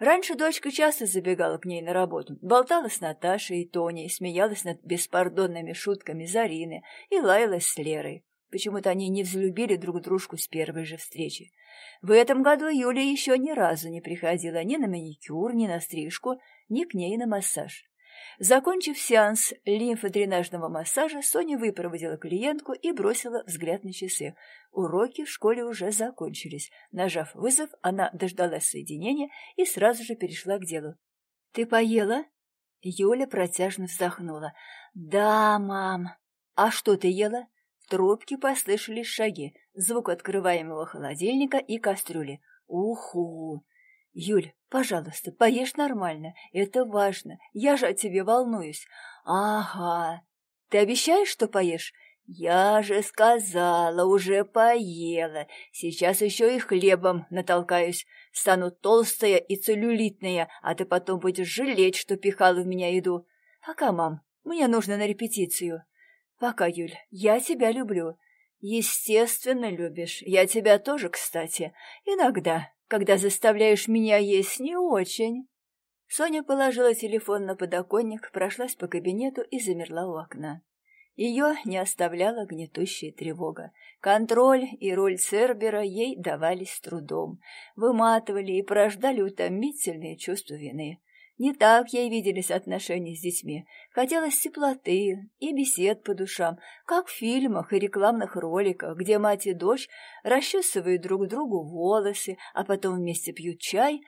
Раньше дочка часто забегала к ней на работу, болтала с Наташей и Тоней, смеялась над беспардонными шутками Зарины и лаялась с Лерой. Почему-то они не взлюбили друг дружку с первой же встречи. В этом году Юля еще ни разу не приходила ни на маникюр, ни на стрижку, ни к ней на массаж. Закончив сеанс лимфодренажного массажа, Соня выпроводила клиентку и бросила взгляд на часы. Уроки в школе уже закончились. Нажав вызов, она дождалась соединения и сразу же перешла к делу. «Ты поела?» Юля протяжно вздохнула. «Да, мам. А что ты ела?» Трубке послышались шаги, звук открываемого холодильника и кастрюли. Уху! Юль, пожалуйста, поешь нормально, это важно, я же о тебе волнуюсь. Ага. Ты обещаешь, что поешь? Я же сказала, уже поела. Сейчас еще и хлебом натолкаюсь. Стану толстая и целлюлитная, а ты потом будешь жалеть, что пихала в меня еду. Пока, мам, мне нужно на репетицию. Пока, Юль, я тебя люблю. Естественно, любишь. Я тебя тоже, кстати. Иногда, когда заставляешь меня есть не очень. Соня положила телефон на подоконник, прошлась по кабинету и замерла у окна. Ее не оставляла гнетущая тревога. Контроль и роль Цербера ей давались с трудом, выматывали и порождали утомительные чувства вины. Не так ей виделись отношения с детьми. Хотелось теплоты и бесед по душам, как в фильмах и рекламных роликах, где мать и дочь расчесывают друг другу волосы, а потом вместе пьют чай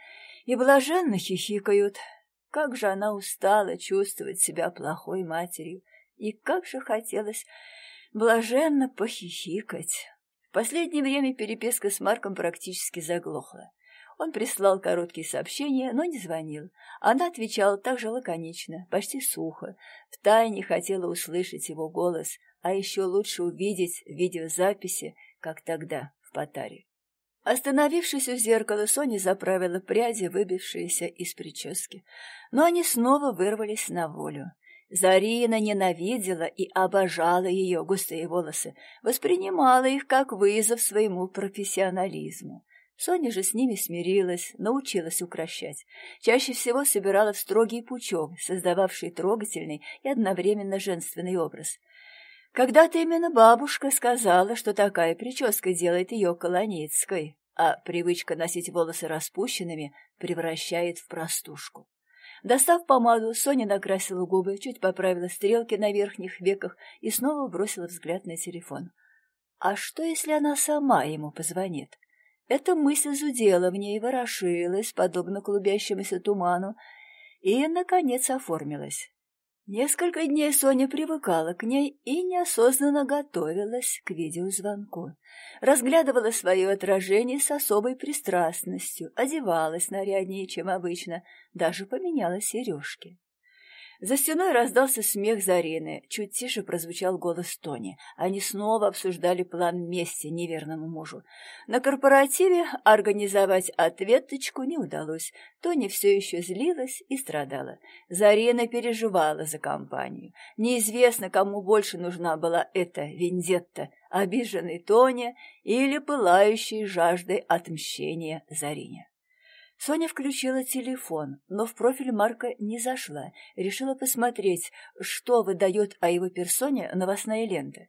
и блаженно хихикают. Как же она устала чувствовать себя плохой матерью, и как же хотелось блаженно похихикать. В последнее время переписка с Марком практически заглохла. Он прислал короткие сообщения, но не звонил. Она отвечала так же лаконично, почти сухо. Втайне хотела услышать его голос, а еще лучше увидеть в видеозаписи, как тогда, в Патаре. Остановившись у зеркала, Соня заправила пряди, выбившиеся из прически. Но они снова вырвались на волю. Зарина ненавидела и обожала ее густые волосы, воспринимала их как вызов своему профессионализму. Соня же с ними смирилась, научилась укращать. Чаще всего собирала в строгий пучок, создававший трогательный и одновременно женственный образ. Когда-то именно бабушка сказала, что такая прическа делает ее колонецкой, а привычка носить волосы распущенными превращает в простушку. Достав помаду, Соня накрасила губы, чуть поправила стрелки на верхних веках и снова бросила взгляд на телефон. А что, если она сама ему позвонит? Эта мысль зудела в ней, ворошилась, подобно клубящемуся туману, и, наконец, оформилась. Несколько дней Соня привыкала к ней и неосознанно готовилась к видеозвонку. Разглядывала свое отражение с особой пристрастностью, одевалась наряднее, чем обычно, даже поменяла сережки. За стеной раздался смех Зарины, чуть тише прозвучал голос Тони. Они снова обсуждали план мести неверному мужу. На корпоративе организовать ответочку не удалось. Тони все еще злилась и страдала. Зарина переживала за компанию. Неизвестно, кому больше нужна была эта вендетта, обиженный Тони или пылающий жаждой отмщения Зарине. Соня включила телефон, но в профиль Марка не зашла, решила посмотреть, что выдает о его персоне новостная лента.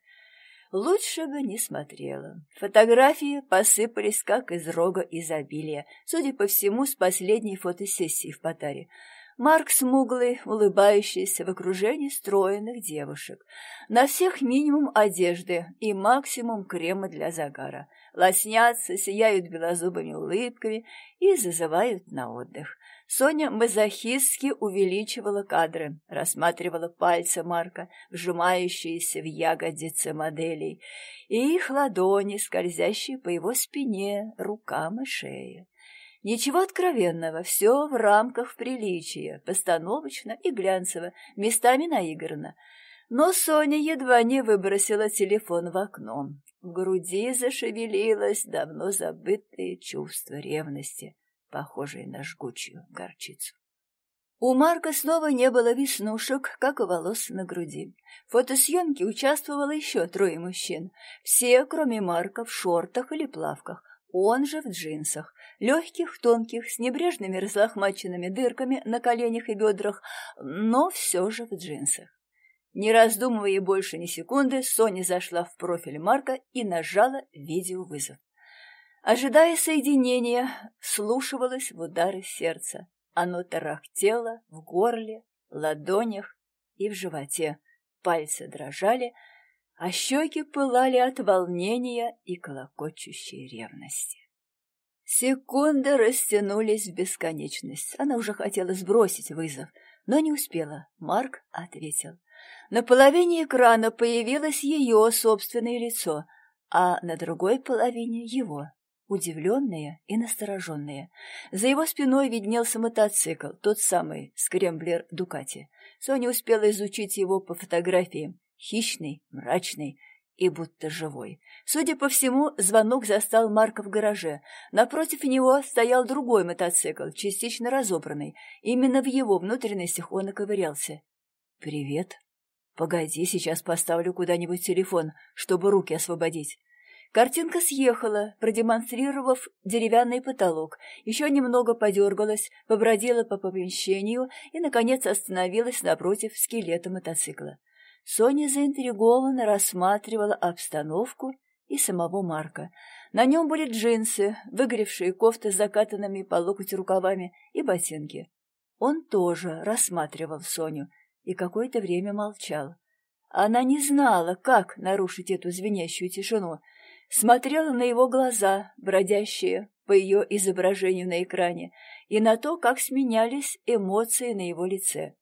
Лучше бы не смотрела. Фотографии посыпались, как из рога изобилия, судя по всему, с последней фотосессии в Патаре. Марк смуглый, улыбающийся в окружении стройных девушек. На всех минимум одежды и максимум крема для загара лоснятся, сияют белозубыми улыбками и зазывают на отдых. Соня мазохистски увеличивала кадры, рассматривала пальцы Марка, вжимающиеся в ягодицы моделей, и их ладони, скользящие по его спине, рукам и шее. Ничего откровенного, все в рамках приличия, постановочно и глянцево, местами наигранно. Но Соня едва не выбросила телефон в окно. В груди зашевелилось давно забытое чувство ревности, похожее на жгучую горчицу. У Марка снова не было веснушек, как и волос на груди. В фотосъемке участвовало еще трое мужчин. Все, кроме Марка, в шортах или плавках. Он же в джинсах, легких, тонких, с небрежными разлохмаченными дырками на коленях и бедрах, но все же в джинсах. Не раздумывая больше ни секунды, Соня зашла в профиль Марка и нажала видеовызов. Ожидая соединения, слушивалась в удары сердца. Оно тарахтело в горле, ладонях и в животе. Пальцы дрожали, а щеки пылали от волнения и колокочущей ревности. Секунды растянулись в бесконечность. Она уже хотела сбросить вызов, но не успела. Марк ответил — на половине экрана появилось ее собственное лицо, а на другой половине его, удивленное и настороженное. За его спиной виднелся мотоцикл, тот самый скремблер Дукати. Соня успела изучить его по фотографиям. Хищный, мрачный и будто живой. Судя по всему, звонок застал Марка в гараже. Напротив него стоял другой мотоцикл, частично разобранный. Именно в его внутренностях он и ковырялся. «Привет», «Погоди, сейчас поставлю куда-нибудь телефон, чтобы руки освободить». Картинка съехала, продемонстрировав деревянный потолок, еще немного подергалась, побродила по помещению и, наконец, остановилась напротив скелета мотоцикла. Соня заинтригованно рассматривала обстановку и самого Марка. На нем были джинсы, выгоревшие кофты с закатанными по локоть рукавами и ботинки. Он тоже рассматривал Соню — и какое-то время молчал. Она не знала, как нарушить эту звенящую тишину, смотрела на его глаза, бродящие по ее изображению на экране, и на то, как сменялись эмоции на его лице.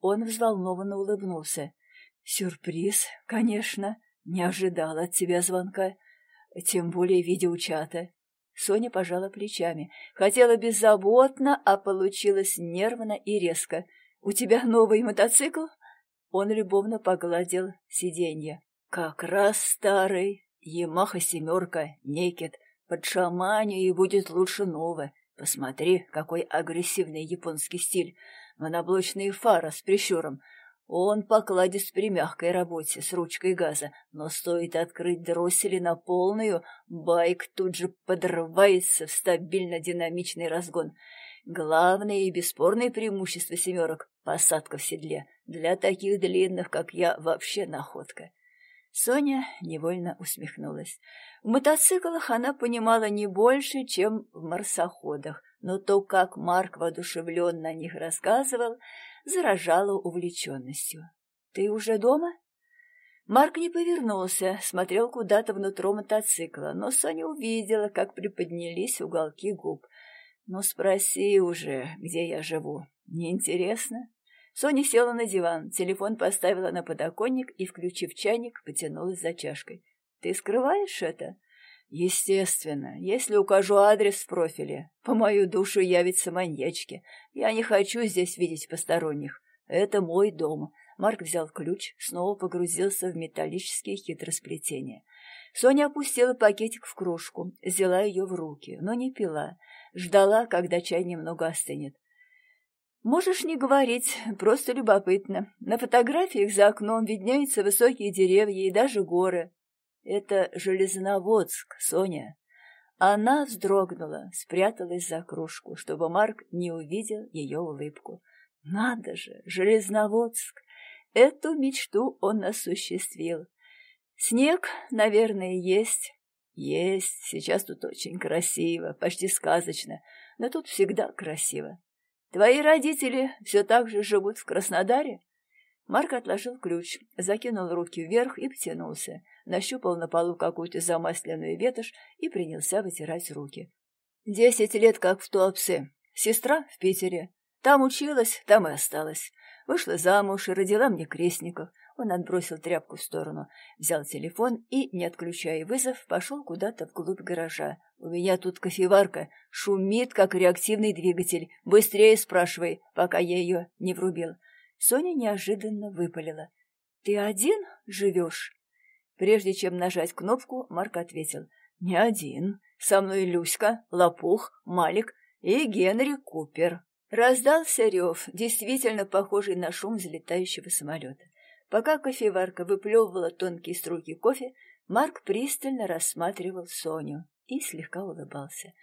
Он взволнованно улыбнулся. «Сюрприз, конечно, не ожидал от тебя звонка, тем более видеочата». Соня пожала плечами. Хотела беззаботно, а получилось нервно и резко — «У тебя новый мотоцикл?» Он любовно погладил сиденье. «Как раз старый. Ямаха семерка, некет. Под шаманю и будет лучше нового. Посмотри, какой агрессивный японский стиль. Моноблочные фары с прищуром. Он покладист при мягкой работе с ручкой газа, но стоит открыть дроссели на полную, байк тут же подрывается в стабильно-динамичный разгон. Главное и бесспорное преимущество семерок — посадка в седле. Для таких длинных, как я, вообще находка. Соня невольно усмехнулась. В мотоциклах она понимала не больше, чем в марсоходах, но то, как Марк воодушевленно о них рассказывал, заражало увлеченностью. «Ты уже дома?» Марк не повернулся, смотрел куда-то внутрь мотоцикла, но Соня увидела, как приподнялись уголки губ. «Ну, спроси уже, где я живу. Неинтересно?» Соня села на диван, телефон поставила на подоконник и, включив чайник, потянулась за чашкой. «Ты скрываешь это?» «Естественно. Если укажу адрес в профиле, по мою душу явятся маньячки. Я не хочу здесь видеть посторонних. Это мой дом». Марк взял ключ, снова погрузился в металлические хитросплетения. Соня опустила пакетик в кружку, взяла ее в руки, но не пила. Ждала, когда чай немного остынет. Можешь не говорить, просто любопытно. На фотографиях за окном виднеются высокие деревья и даже горы. Это Железноводск, Соня. Она вздрогнула, спряталась за кружку, чтобы Марк не увидел ее улыбку. Надо же, Железноводск! Эту мечту он осуществил. Снег, наверное, есть. Есть, сейчас тут очень красиво, почти сказочно, но тут всегда красиво. Твои родители все так же живут в Краснодаре? Марк отложил ключ, закинул руки вверх и потянулся, нащупал на полу какую-то замасленную ветошь и принялся вытирать руки. Десять лет как в Туапсе. Сестра в Питере. Там училась, там и осталась. Вышла замуж и родила мне крестников. Он отбросил тряпку в сторону, взял телефон и, не отключая вызов, пошел куда-то вглубь гаража. «У меня тут кофеварка, шумит, как реактивный двигатель. Быстрее спрашивай, пока я ее не врубил». Соня неожиданно выпалила. «Ты один живешь?» Прежде чем нажать кнопку, Марк ответил. «Не один. Со мной Люська, Лопух, Малик и Генри Купер». Раздался рев, действительно похожий на шум взлетающего самолета. Пока кофеварка выплевывала тонкие струйки кофе, Марк пристально рассматривал Соню и слегка улыбался.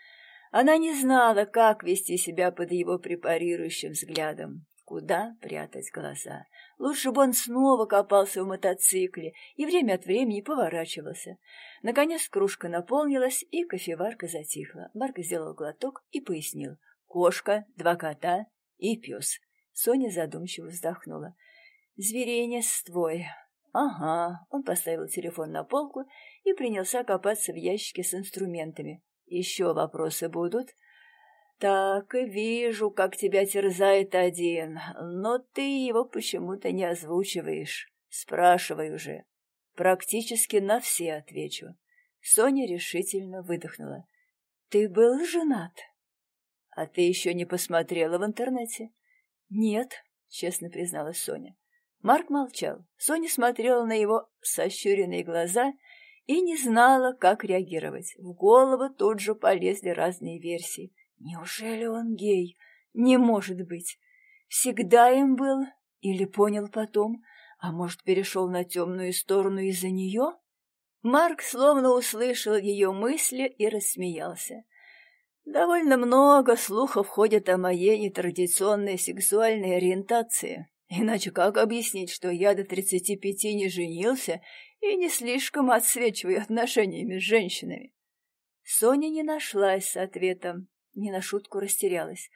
Она не знала, как вести себя под его препарирующим взглядом, куда прятать глаза. Лучше бы он снова копался в мотоцикле и время от времени поворачивался. Наконец кружка наполнилась, и кофеварка затихла. Марк сделал глоток и пояснил. Кошка, два кота и пес. Соня задумчиво вздохнула. Зверенец твой. Ага. Он поставил телефон на полку и принялся копаться в ящике с инструментами. Еще вопросы будут? Так и вижу, как тебя терзает один, но ты его почему-то не озвучиваешь. Спрашивай уже. Практически на все отвечу. Соня решительно выдохнула. Ты был женат? А ты еще не посмотрела в интернете? Нет, честно призналась Соня. Марк молчал. Соня смотрела на его сощуренные глаза и не знала, как реагировать. В голову тут же полезли разные версии. Неужели он гей? Не может быть. Всегда им был? Или понял потом? А может, перешел на темную сторону из-за нее? Марк словно услышал ее мысли и рассмеялся. Довольно много слухов ходит о моей нетрадиционной сексуальной ориентации. Иначе как объяснить, что я до тридцати пяти не женился и не слишком отсвечиваю отношениями с женщинами? Соня не нашлась с ответом, не на шутку растерялась.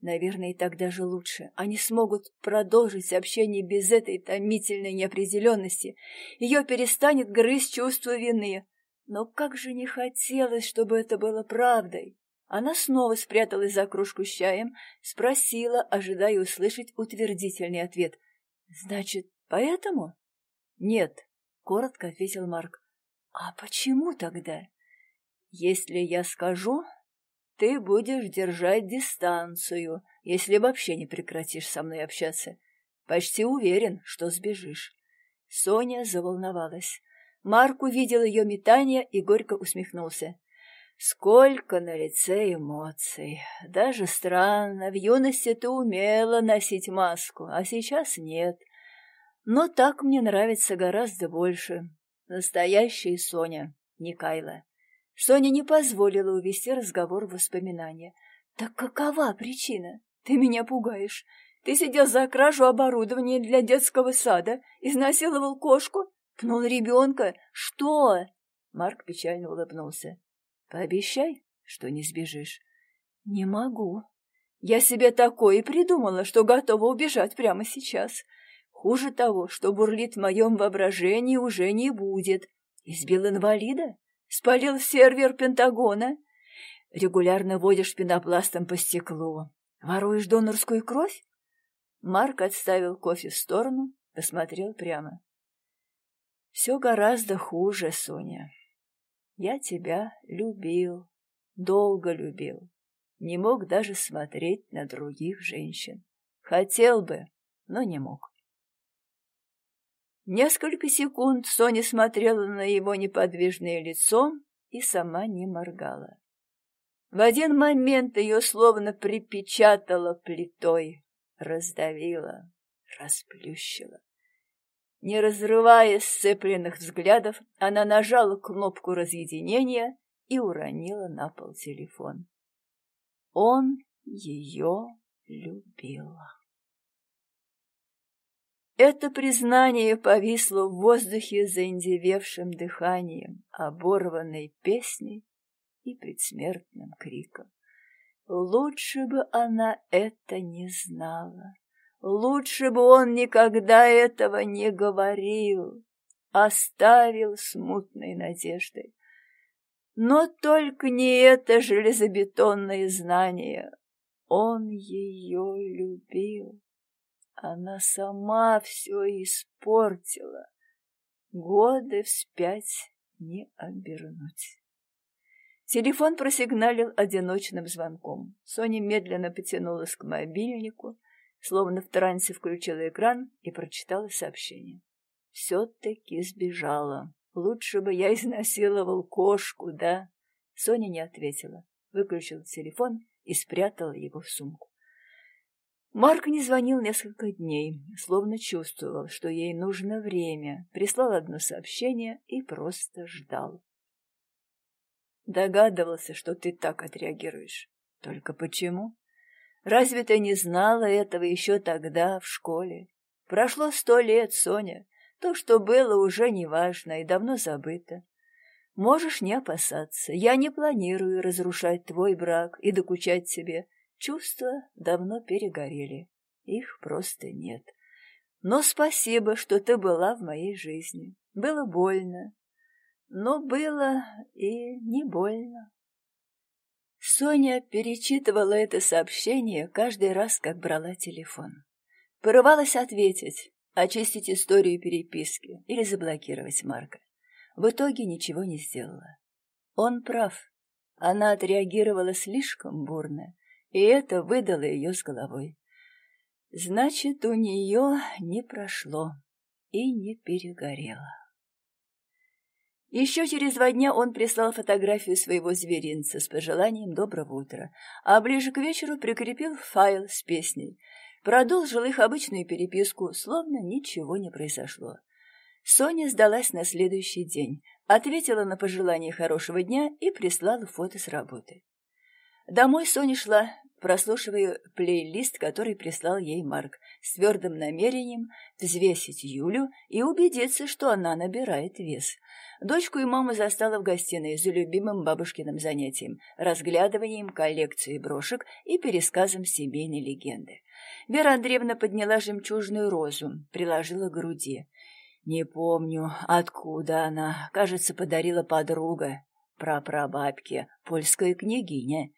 Наверное, и так даже лучше. Они смогут продолжить общение без этой томительной неопределенности. Ее перестанет грызть чувство вины. Но как же не хотелось, чтобы это было правдой. Она снова спряталась за кружку с чаем, спросила, ожидая услышать утвердительный ответ. «Значит, поэтому?» «Нет», — коротко ответил Марк. «А почему тогда?» «Если я скажу, ты будешь держать дистанцию, если вообще не прекратишь со мной общаться. Почти уверен, что сбежишь». Соня заволновалась. Марк увидел ее метание и горько усмехнулся. Сколько на лице эмоций. Даже странно, в юности ты умела носить маску, а сейчас нет. Но так мне нравится гораздо больше. Настоящая Соня, не Кайла. Соня не позволила увести разговор в воспоминания. Так какова причина? Ты меня пугаешь. Ты сидел за кражу оборудования для детского сада, изнасиловал кошку, пнул ребенка. Что? Марк печально улыбнулся. Пообещай, что не сбежишь. Не могу. Я себе такое придумала, что готова убежать прямо сейчас. Хуже того, что бурлит в моем воображении, уже не будет. Избил инвалида? Спалил сервер Пентагона? Регулярно водишь пенопластом по стеклу? Воруешь донорскую кровь? Марк отставил кофе в сторону, посмотрел прямо. Все гораздо хуже, Соня. Я тебя любил, долго любил. Не мог даже смотреть на других женщин. Хотел бы, но не мог. Несколько секунд Соня смотрела на его неподвижное лицо и сама не моргала. В один момент ее словно припечатало плитой, раздавило, расплющило. Не разрывая сцепленных взглядов, она нажала кнопку разъединения и уронила на пол телефон. Он ее любил. Это признание повисло в воздухе заиндевевшим дыханием, оборванной песней и предсмертным криком. Лучше бы она это не знала. Лучше бы он никогда этого не говорил, оставил смутной надеждой. Но только не это железобетонное знание. Он ее любил. Она сама все испортила. Годы вспять не обернуть. Телефон просигналил одиночным звонком. Соня медленно потянулась к мобильнику, словно в трансе включила экран и прочитала сообщение. Все-таки сбежала. Лучше бы я изнасиловал кошку, да? Соня не ответила, выключила телефон и спрятала его в сумку. Марк не звонил несколько дней, словно чувствовал, что ей нужно время, прислал одно сообщение и просто ждал. Догадывался, что ты так отреагируешь. Только почему? Разве ты не знала этого еще тогда, в школе? Прошло сто лет, Соня. То, что было, уже не важно и давно забыто. Можешь не опасаться. Я не планирую разрушать твой брак и докучать тебе. Чувства давно перегорели. Их просто нет. Но спасибо, что ты была в моей жизни. Было больно, но было и не больно. Соня перечитывала это сообщение каждый раз, как брала телефон. Порывалась ответить, очистить историю переписки или заблокировать Марка. В итоге ничего не сделала. Он прав. Она отреагировала слишком бурно, и это выдало ее с головой. Значит, у нее не прошло и не перегорело. Еще через два дня он прислал фотографию своего зверинца с пожеланием доброго утра, а ближе к вечеру прикрепил файл с песней. Продолжил их обычную переписку, словно ничего не произошло. Соня сдалась на следующий день, ответила на пожелание хорошего дня и прислала фото с работы. Домой Соня шла, прослушивая плейлист, который прислал ей Марк, с твердым намерением взвесить Юлю и убедиться, что она набирает вес — Дочку и маму застала в гостиной за любимым бабушкиным занятием — разглядыванием коллекции брошек и пересказом семейной легенды. Вера Андреевна подняла жемчужную розу, приложила к груди. Не помню, откуда она. Кажется, подарила подруга, прапрабабке, польская княгиня.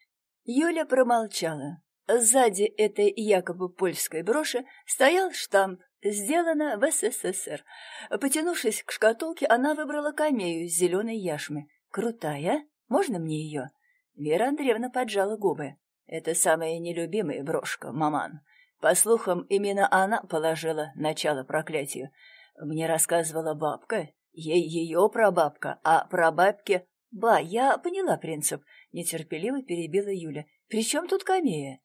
Юля промолчала. Сзади этой якобы польской броши стоял штамп Сделано в СССР. Потянувшись к шкатулке, она выбрала камею с зеленой яшмы. Крутая? Можно мне ее? Вера Андреевна поджала губы. Это самая нелюбимая брошка, маман. По слухам, именно она положила начало проклятию. Мне рассказывала бабка. Ей ее прабабка, а прабабке... Ба, я поняла принцип. Нетерпеливо перебила Юля. При чем тут камея?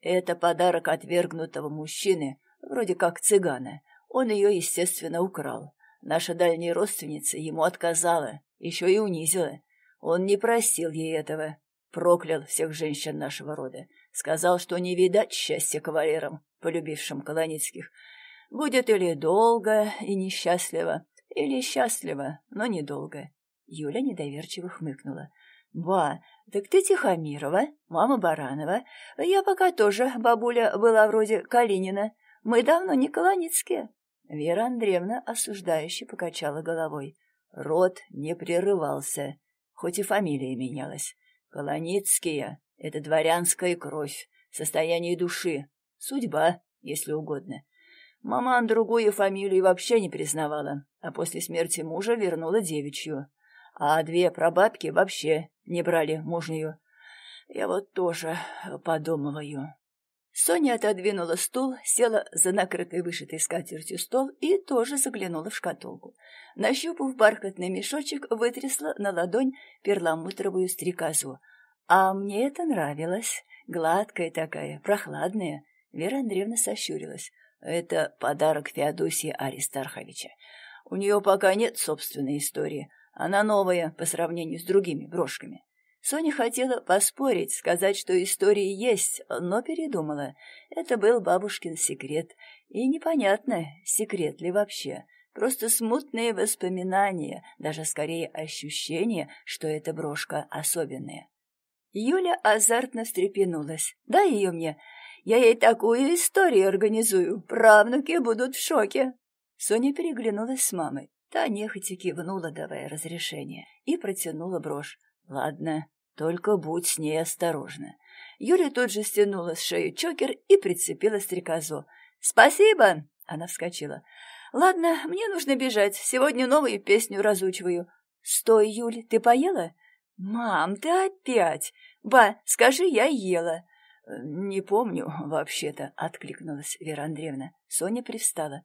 Это подарок отвергнутого мужчины, вроде как цыгана. Он ее, естественно, украл. Наша дальняя родственница ему отказала, еще и унизила. Он не просил ей этого, проклял всех женщин нашего рода. Сказал, что не видать счастья кавалерам, полюбившим Колоницких. Будет или долго и несчастливо, или счастливо, но недолго. Юля недоверчиво хмыкнула. «Ба, так ты Тихомирова, мама Баранова. Я пока тоже, бабуля, была вроде Калинина. Мы давно не Колоницкие. Вера Андреевна осуждающе покачала головой. Род не прерывался, хоть и фамилия менялась. Колоницкие — это дворянская кровь, состояние души, судьба, если угодно. Маман другую фамилию вообще не признавала, а после смерти мужа вернула девичью. А две прабабки вообще не брали мужнюю. Я вот тоже подумываю. Соня отодвинула стул, села за накрытый вышитой скатертью стол и тоже заглянула в шкатулку. Нащупав бархатный мешочек, вытрясла на ладонь перламутровую стрекозу. А мне это нравилось. Гладкая такая, прохладная. Вера Андреевна сощурилась. Это подарок Феодосии Аристарховича. У нее пока нет собственной истории. Она новая по сравнению с другими брошками. Соня хотела поспорить, сказать, что истории есть, но передумала. Это был бабушкин секрет. И непонятно, секрет ли вообще. Просто смутные воспоминания, даже скорее ощущение, что эта брошка особенная. Юля азартно встрепенулась. «Дай ее мне. Я ей такую историю организую. Правнуки будут в шоке». Соня переглянулась с мамой. Та нехотя кивнула, давая разрешение, и протянула брошь. «Ладно, только будь с ней осторожна. Юля тут же стянула с шеи чокер и прицепила стрекозу. «Спасибо!» — она вскочила. «Ладно, мне нужно бежать. Сегодня новую песню разучиваю». «Стой, Юль, ты поела?» «Мам, ты опять! Ба, скажи, я ела!» «Не помню, вообще-то», — откликнулась Вера Андреевна. Соня привстала.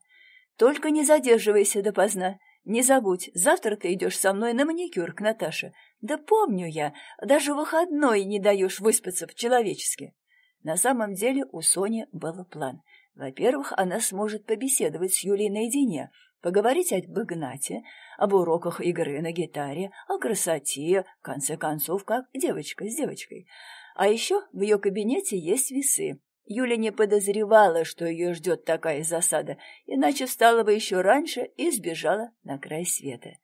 «Только не задерживайся допоздна. Не забудь, завтра ты идешь со мной на маникюр к Наташе. Да помню я, даже выходной не даешь выспаться по-человечески. На самом деле у Сони был план. Во-первых, она сможет побеседовать с Юлей наедине, поговорить об Игнате, об уроках игры на гитаре, о красоте, в конце концов, как девочка с девочкой. А еще в ее кабинете есть весы. Юля не подозревала, что ее ждет такая засада, иначе встала бы еще раньше и сбежала на край света.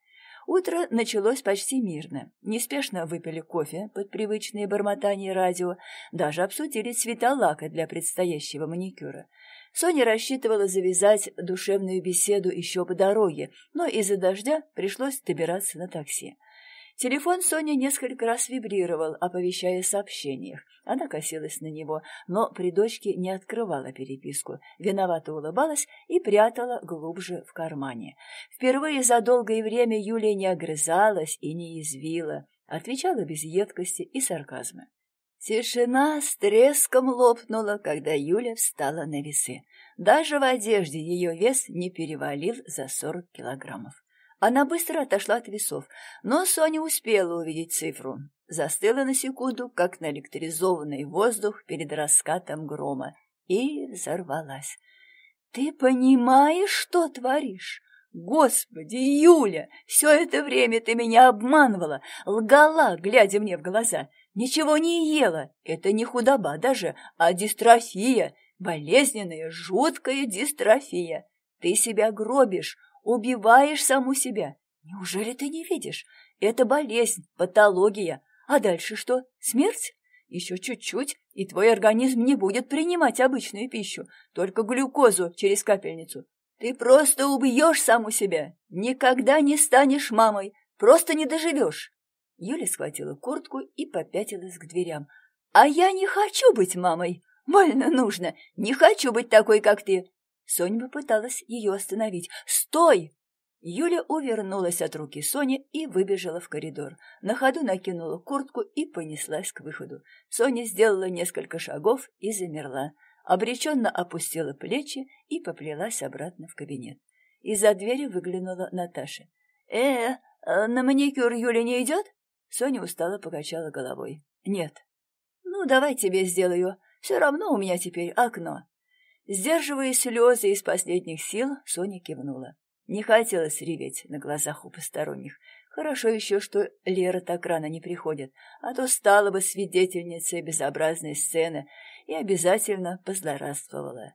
Утро началось почти мирно. Неспешно выпили кофе под привычные бормотания радио, даже обсудили цвета лака для предстоящего маникюра. Соня рассчитывала завязать душевную беседу еще по дороге, но из-за дождя пришлось добираться на такси. Телефон Сони несколько раз вибрировал, оповещая о сообщениях. Она косилась на него, но при дочке не открывала переписку, виновато улыбалась и прятала глубже в кармане. Впервые за долгое время Юлия не огрызалась и не извила, отвечала без едкости и сарказма. Тишина с треском лопнула, когда Юля встала на весы. Даже в одежде ее вес не перевалил за сорок килограммов. Она быстро отошла от весов, но Соня успела увидеть цифру. Застыла на секунду, как наэлектризованный воздух перед раскатом грома, и взорвалась. «Ты понимаешь, что творишь? Господи, Юля, все это время ты меня обманывала, лгала, глядя мне в глаза. Ничего не ела. Это не худоба даже, а дистрофия, болезненная, жуткая дистрофия. Ты себя гробишь, Убиваешь саму себя. Неужели ты не видишь? Это болезнь, патология. А дальше что? Смерть? Еще чуть-чуть, и твой организм не будет принимать обычную пищу, только глюкозу через капельницу. Ты просто убьешь саму себя. Никогда не станешь мамой. Просто не доживешь. Юля схватила куртку и попятилась к дверям. «А я не хочу быть мамой. Больно нужно. Не хочу быть такой, как ты. Соня попыталась ее остановить. «Стой!» Юля увернулась от руки Сони и выбежала в коридор. На ходу накинула куртку и понеслась к выходу. Соня сделала несколько шагов и замерла. Обреченно опустила плечи и поплелась обратно в кабинет. Из-за двери выглянула Наташа. «Э, на маникюр Юля не идет?» Соня устало покачала головой. «Нет». «Ну, давай тебе сделаю. Все равно у меня теперь окно». Сдерживая слезы из последних сил, Соня кивнула. Не хотелось реветь на глазах у посторонних. Хорошо еще, что Лера так рано не приходит, а то стала бы свидетельницей безобразной сцены и обязательно позлорадствовала.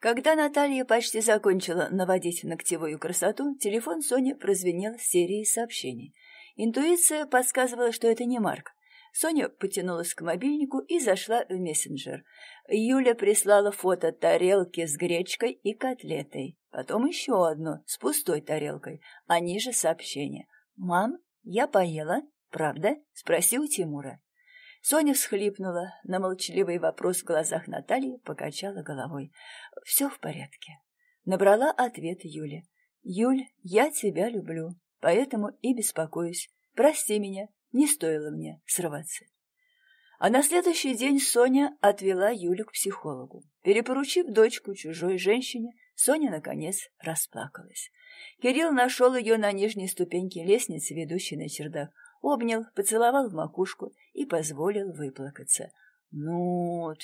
Когда Наталья почти закончила наводить ногтевую красоту, телефон Сони прозвенел серией сообщений. Интуиция подсказывала, что это не Марк. Соня потянулась к мобильнику и зашла в мессенджер. Юля прислала фото тарелки с гречкой и котлетой. Потом еще одну с пустой тарелкой, а ниже сообщение. «Мам, я поела. Правда?» — спросил Тимура. Соня всхлипнула, на молчаливый вопрос в глазах Натальи покачала головой. «Все в порядке». Набрала ответ Юле. «Юль, я тебя люблю, поэтому и беспокоюсь. Прости меня, не стоило мне срываться». А на следующий день Соня отвела Юлю к психологу. Перепоручив дочку чужой женщине, Соня, наконец, расплакалась. Кирилл нашел ее на нижней ступеньке лестницы, ведущей на чердак, обнял, поцеловал в макушку и позволил выплакаться. «Ну,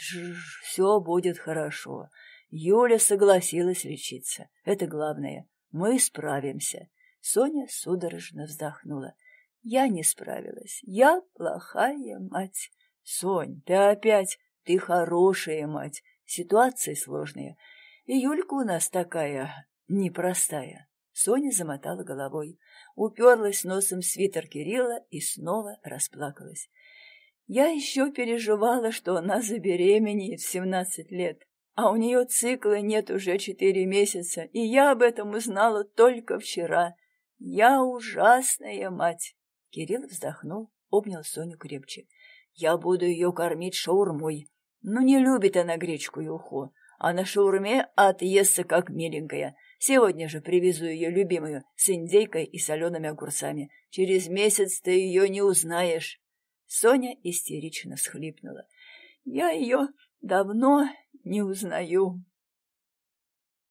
все будет хорошо. Юля согласилась лечиться. Это главное. Мы справимся». Соня судорожно вздохнула. «Я не справилась. Я плохая мать. Сонь, ты опять... Ты хорошая мать. Ситуация сложная. И Юлька у нас такая непростая». Соня замотала головой, уперлась носом в свитер Кирилла и снова расплакалась. Я еще переживала, что она забеременеет в семнадцать лет, а у нее цикла нет уже четыре месяца, и я об этом узнала только вчера. Я ужасная мать. Кирилл вздохнул, обнял Соню крепче. Я буду ее кормить шаурмой. Ну, не любит она гречку и ухо, а на шаурме отъестся как миленькая. Сегодня же привезу ее любимую с индейкой и солеными огурцами. Через месяц ты ее не узнаешь. Соня истерично всхлипнула. Я ее давно не узнаю.